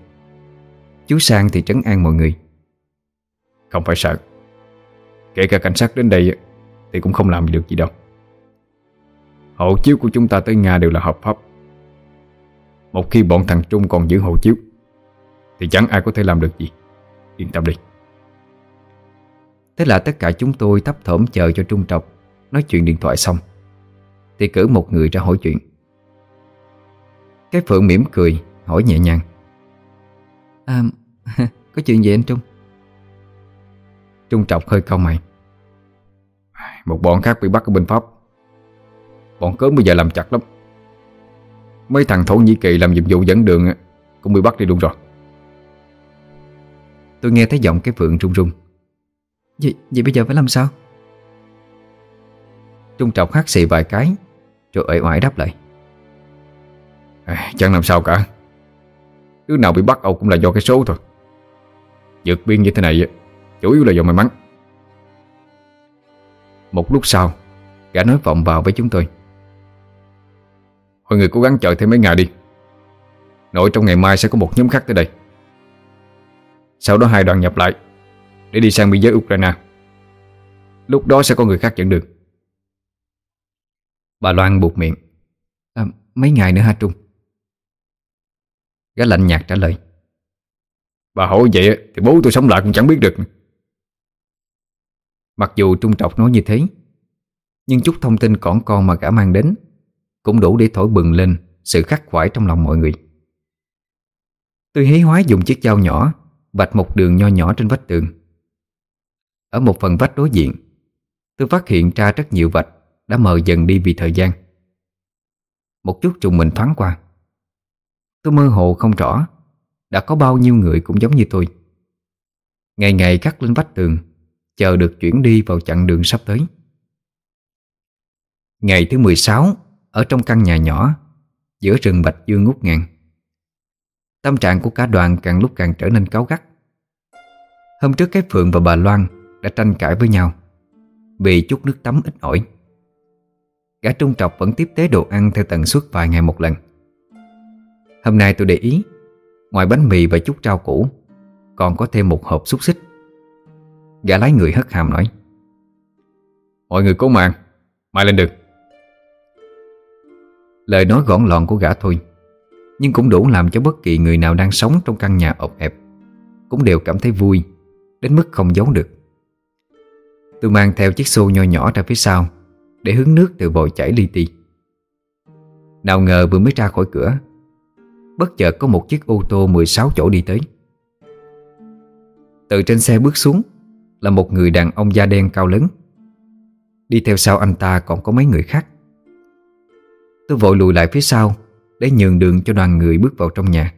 Chú Sang thì trấn an mọi người. Không phải sợ. Kể cả cảnh sát đến đây Thì cũng không làm được gì đâu. Hộ chiếu của chúng ta tới Nga đều là hợp pháp. Một khi bọn thằng Trung còn giữ hộ chiếu Thì chẳng ai có thể làm được gì. Yên tâm đi. Thế là tất cả chúng tôi thấp thỏm chờ cho Trung Trọc Nói chuyện điện thoại xong Thì cử một người ra hỏi chuyện. Cái Phượng mỉm cười Hỏi nhẹ nhàng. À có chuyện gì anh Trung? Trung Trọc hơi cau mày. Một bọn khác bị bắt ở bên Pháp. Bọn cớm bây giờ làm chặt lắm Mấy thằng Thổ Nhĩ Kỳ làm nhiệm vụ dẫn đường Cũng bị bắt đi luôn rồi. Tôi nghe thấy giọng cái Phượng run run. Vậy, vậy bây giờ phải làm sao? Trung Trọc hát xì vài cái Rồi ẩy oải đáp lại. À, Chẳng làm sao cả. Đứa nào bị bắt Âu cũng là do cái số thôi. Vượt biên như thế này Chủ yếu là do may mắn. Một lúc sau Gã nói vọng vào với chúng tôi Mọi người cố gắng chờ thêm mấy ngày đi. Nội trong ngày mai sẽ có một nhóm khác tới đây. Sau đó hai đoàn nhập lại Để đi sang biên giới Ukraine. Lúc đó sẽ có người khác dẫn đường. Bà Loan buộc miệng. À, Mấy ngày nữa hả Trung? Gã lạnh nhạt trả lời. Bà hỏi vậy thì bố tôi sống lại cũng chẳng biết được Mặc dù Trung Trọc nói như thế Nhưng chút thông tin còn con mà gã mang đến cũng đủ để thổi bừng lên Sự khắc khoải trong lòng mọi người. Tôi hí hoái dùng chiếc dao nhỏ, Vạch một đường nho nhỏ trên vách tường. Ở một phần vách đối diện, Tôi phát hiện ra rất nhiều vạch Đã mờ dần đi vì thời gian. Một chút trùng mình thoáng qua, Tôi mơ hồ không rõ Đã có bao nhiêu người cũng giống như tôi. Ngày ngày cắt lên vách tường, Chờ được chuyển đi vào chặng đường sắp tới. Ngày thứ 16 ở trong căn nhà nhỏ, Giữa rừng bạch dương ngút ngàn. Tâm trạng của cả đoàn càng lúc càng trở nên cáu gắt. Hôm trước cái Phượng và bà Loan Đã tranh cãi với nhau, Vì chút nước tắm ít ỏi. Gã trung trọc vẫn tiếp tế đồ ăn Theo tần suất vài ngày một lần. Hôm nay tôi để ý, Ngoài bánh mì và chút rau củ, Còn có thêm một hộp xúc xích. Gã lái người hất hàm nói, Mọi người cố mạng Mai lên được Lời nói gọn lọn của gã thôi, Nhưng cũng đủ làm cho bất kỳ người nào đang sống Trong căn nhà ọc hẹp Cũng đều cảm thấy vui, Đến mức không giấu được. Tôi mang theo chiếc xô nho nhỏ ra phía sau Để hứng nước từ vòi chảy li ti. Nào ngờ vừa mới ra khỏi cửa, Bất chợt có một chiếc ô tô 16 chỗ đi tới. Từ trên xe bước xuống Là một người đàn ông da đen cao lớn. Đi theo sau anh ta còn có mấy người khác. Tôi vội lùi lại phía sau, Để nhường đường cho đoàn người bước vào trong nhà.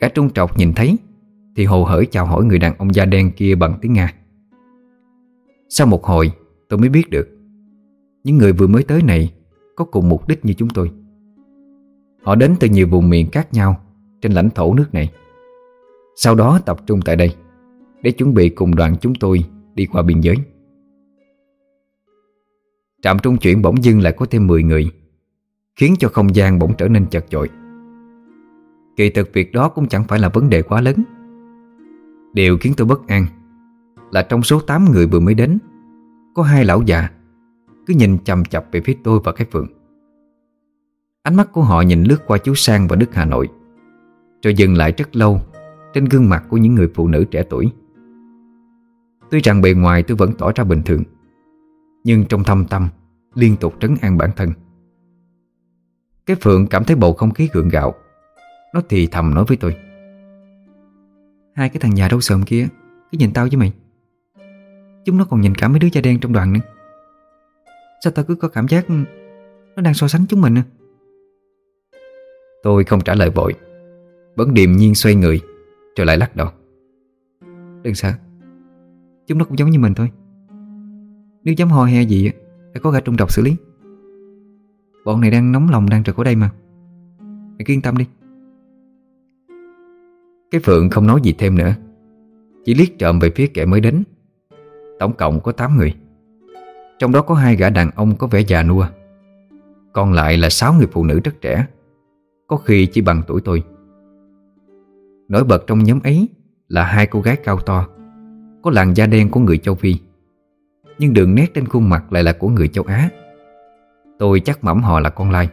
Cả trung trọc nhìn thấy, Thì hồ hởi chào hỏi người đàn ông da đen kia bằng tiếng Nga. Sau một hồi, tôi mới biết được, Những người vừa mới tới này Có cùng mục đích như chúng tôi. Họ đến từ nhiều vùng miền khác nhau Trên lãnh thổ nước này. Sau đó tập trung tại đây, Để chuẩn bị cùng đoàn chúng tôi Đi qua biên giới. Trạm trung chuyển bỗng dưng lại có thêm 10 người, Khiến cho không gian bỗng trở nên chật chội. Kỳ thực việc đó cũng chẳng phải là vấn đề quá lớn. Điều khiến tôi bất an Là trong số 8 người vừa mới đến, Có hai lão già Cứ nhìn chầm chập về phía tôi và cái Phượng. Ánh mắt của họ nhìn lướt qua chú Sang và Đức Hà Nội, Rồi dừng lại rất lâu Trên gương mặt của những người phụ nữ trẻ tuổi. Tuy rằng bề ngoài tôi vẫn tỏ ra bình thường nhưng trong thâm tâm, Liên tục trấn an bản thân. Cái Phượng cảm thấy bầu không khí gượng gạo. Nó thì thầm nói với tôi. Hai cái thằng nhà đâu sờm kia, Cứ nhìn tao với mày. Chúng nó còn nhìn cả mấy đứa da đen trong đoàn nữa. Sao tao cứ có cảm giác Nó đang so sánh chúng mình à? Tôi không trả lời vội. Vẫn điềm nhiên xoay người, Rồi lại lắc đầu. Đừng sợ. Chúng nó cũng giống như mình thôi. Nếu dám ho he gì Phải có gã trung độc xử lý. Bọn này đang nóng lòng đang trực ở đây mà. Mày cứ yên tâm đi. Cái Phượng không nói gì thêm nữa. Chỉ liếc trộm về phía kẻ mới đến. Tổng cộng có 8 người. Trong đó có hai gã đàn ông có vẻ già nua. Còn lại là 6 người phụ nữ rất trẻ. Có khi chỉ bằng tuổi tôi. Nổi bật trong nhóm ấy Là hai cô gái cao to. Có làn da đen của người châu Phi. Nhưng đường nét trên khuôn mặt lại là của người châu Á. Tôi chắc mẩm họ là con lai.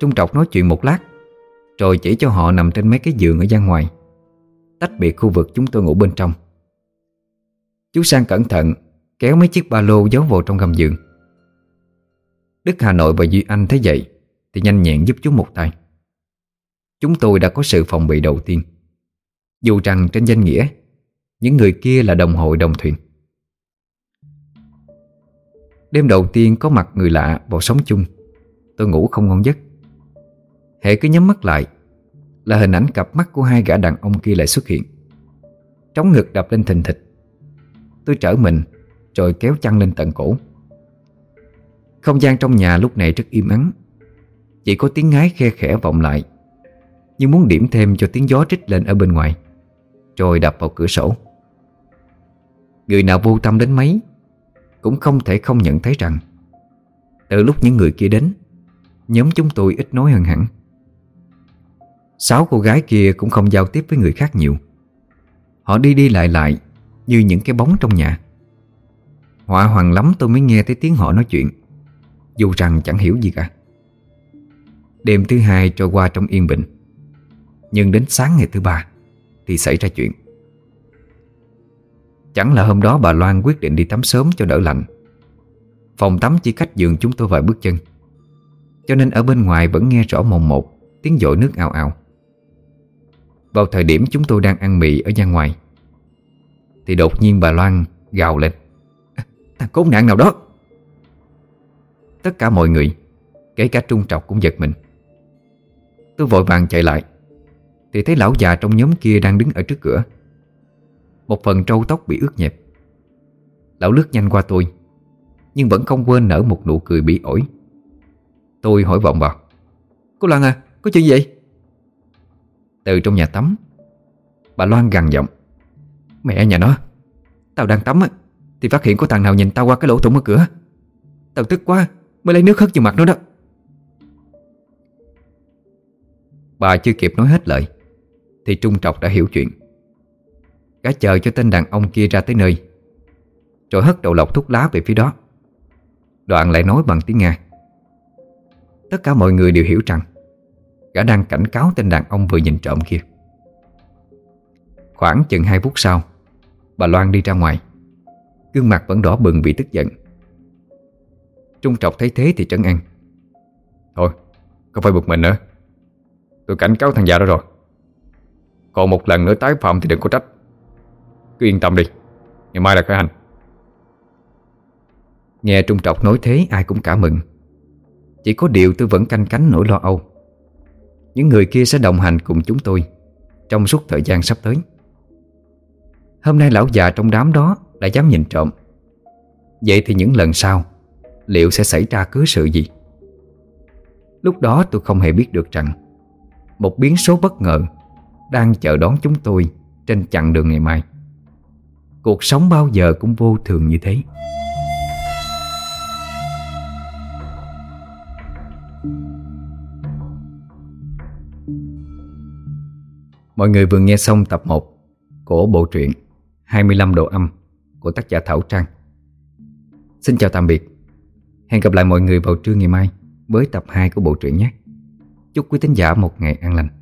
Trung trọc nói chuyện một lát, Rồi chỉ cho họ nằm trên mấy cái giường ở gian ngoài, Tách biệt khu vực chúng tôi ngủ bên trong. Chú Sang cẩn thận Kéo mấy chiếc ba lô giấu vào trong gầm giường. Đức Hà Nội và Duy Anh thấy vậy Thì nhanh nhẹn giúp chú một tay. Chúng tôi đã có sự phòng bị đầu tiên. Dù rằng trên danh nghĩa, Những người kia là đồng hội đồng thuyền. Đêm đầu tiên có mặt người lạ vào sống chung. Tôi ngủ không ngon giấc. Hệ cứ nhắm mắt lại Là hình ảnh cặp mắt của hai gã đàn ông kia lại xuất hiện. Trống ngực đập lên thình thịch. Tôi trở mình, Rồi kéo chăn lên tận cổ. Không gian trong nhà lúc này rất im ắng. Chỉ có tiếng ngái khe khẽ vọng lại, Như muốn điểm thêm cho tiếng gió trích lên ở bên ngoài, Rồi đập vào cửa sổ. Người nào vô tâm đến mấy cũng không thể không nhận thấy rằng, Từ lúc những người kia đến, Nhóm chúng tôi ít nói hơn hẳn. Sáu cô gái kia cũng không giao tiếp với người khác nhiều. Họ đi đi lại lại như những cái bóng trong nhà. Họa hoàng lắm tôi mới nghe thấy tiếng họ nói chuyện, Dù rằng chẳng hiểu gì cả. Đêm thứ hai trôi qua trong yên bình, Nhưng đến sáng ngày thứ ba Thì xảy ra chuyện. Chẳng là hôm đó bà Loan quyết định đi tắm sớm cho đỡ lạnh. Phòng tắm chỉ cách giường chúng tôi vài bước chân. Cho nên ở bên ngoài vẫn nghe rõ mồm một Tiếng dội nước ào ào. Vào thời điểm chúng tôi đang ăn mì ở gian ngoài, thì đột nhiên bà Loan gào lên. Thằng cốn nạn nào đó! Tất cả mọi người, Kể cả Trung Trọc cũng giật mình. Tôi vội vàng chạy lại, Thì thấy lão già trong nhóm kia đang đứng ở trước cửa. Một phần trâu tóc bị ướt nhẹp. Lão lướt nhanh qua tôi Nhưng vẫn không quên nở một nụ cười bị ổi. Tôi hỏi vọng vào Cô Loan à, có chuyện gì vậy? Từ trong nhà tắm Bà Loan gằn giọng Mẹ nhà nó Tao đang tắm á Thì phát hiện có thằng nào nhìn tao qua cái lỗ thủng ở cửa. Tao tức quá Mới lấy nước hất vào mặt nó đó. Bà chưa kịp nói hết lời Thì Trung Trọc đã hiểu chuyện. Gã chờ cho tên đàn ông kia ra tới nơi. Rồi hất đầu lọc thuốc lá về phía đó. Đoạn lại nói bằng tiếng Nga. Tất cả mọi người đều hiểu rằng, Gã đang cảnh cáo tên đàn ông vừa nhìn trộm kia. Khoảng chừng 2 phút sau, Bà Loan đi ra ngoài. Gương mặt vẫn đỏ bừng vì tức giận. Trung trọc thấy thế thì trấn an. Thôi Không phải bực mình nữa? Tôi cảnh cáo thằng già đó rồi. Còn một lần nữa tái phạm thì đừng có trách. Cứ yên tâm đi. Ngày mai là khởi hành. Nghe Trung Trọc nói thế, ai cũng cả mừng. Chỉ có điều tôi vẫn canh cánh nỗi lo âu. Những người kia sẽ đồng hành cùng chúng tôi Trong suốt thời gian sắp tới. Hôm nay lão già trong đám đó Đã dám nhìn trộm. Vậy thì những lần sau, Liệu sẽ xảy ra cứ sự gì? Lúc đó tôi không hề biết được rằng, Một biến số bất ngờ Đang chờ đón chúng tôi Trên chặng đường ngày mai. Cuộc sống bao giờ cũng vô thường như thế Mọi người vừa nghe xong tập 1 của bộ truyện 25 độ âm của tác giả Thảo Trang. Xin chào tạm biệt. Hẹn gặp lại mọi người vào trưa ngày mai với tập 2 của bộ truyện nhé. Chúc quý thính giả một ngày an lành.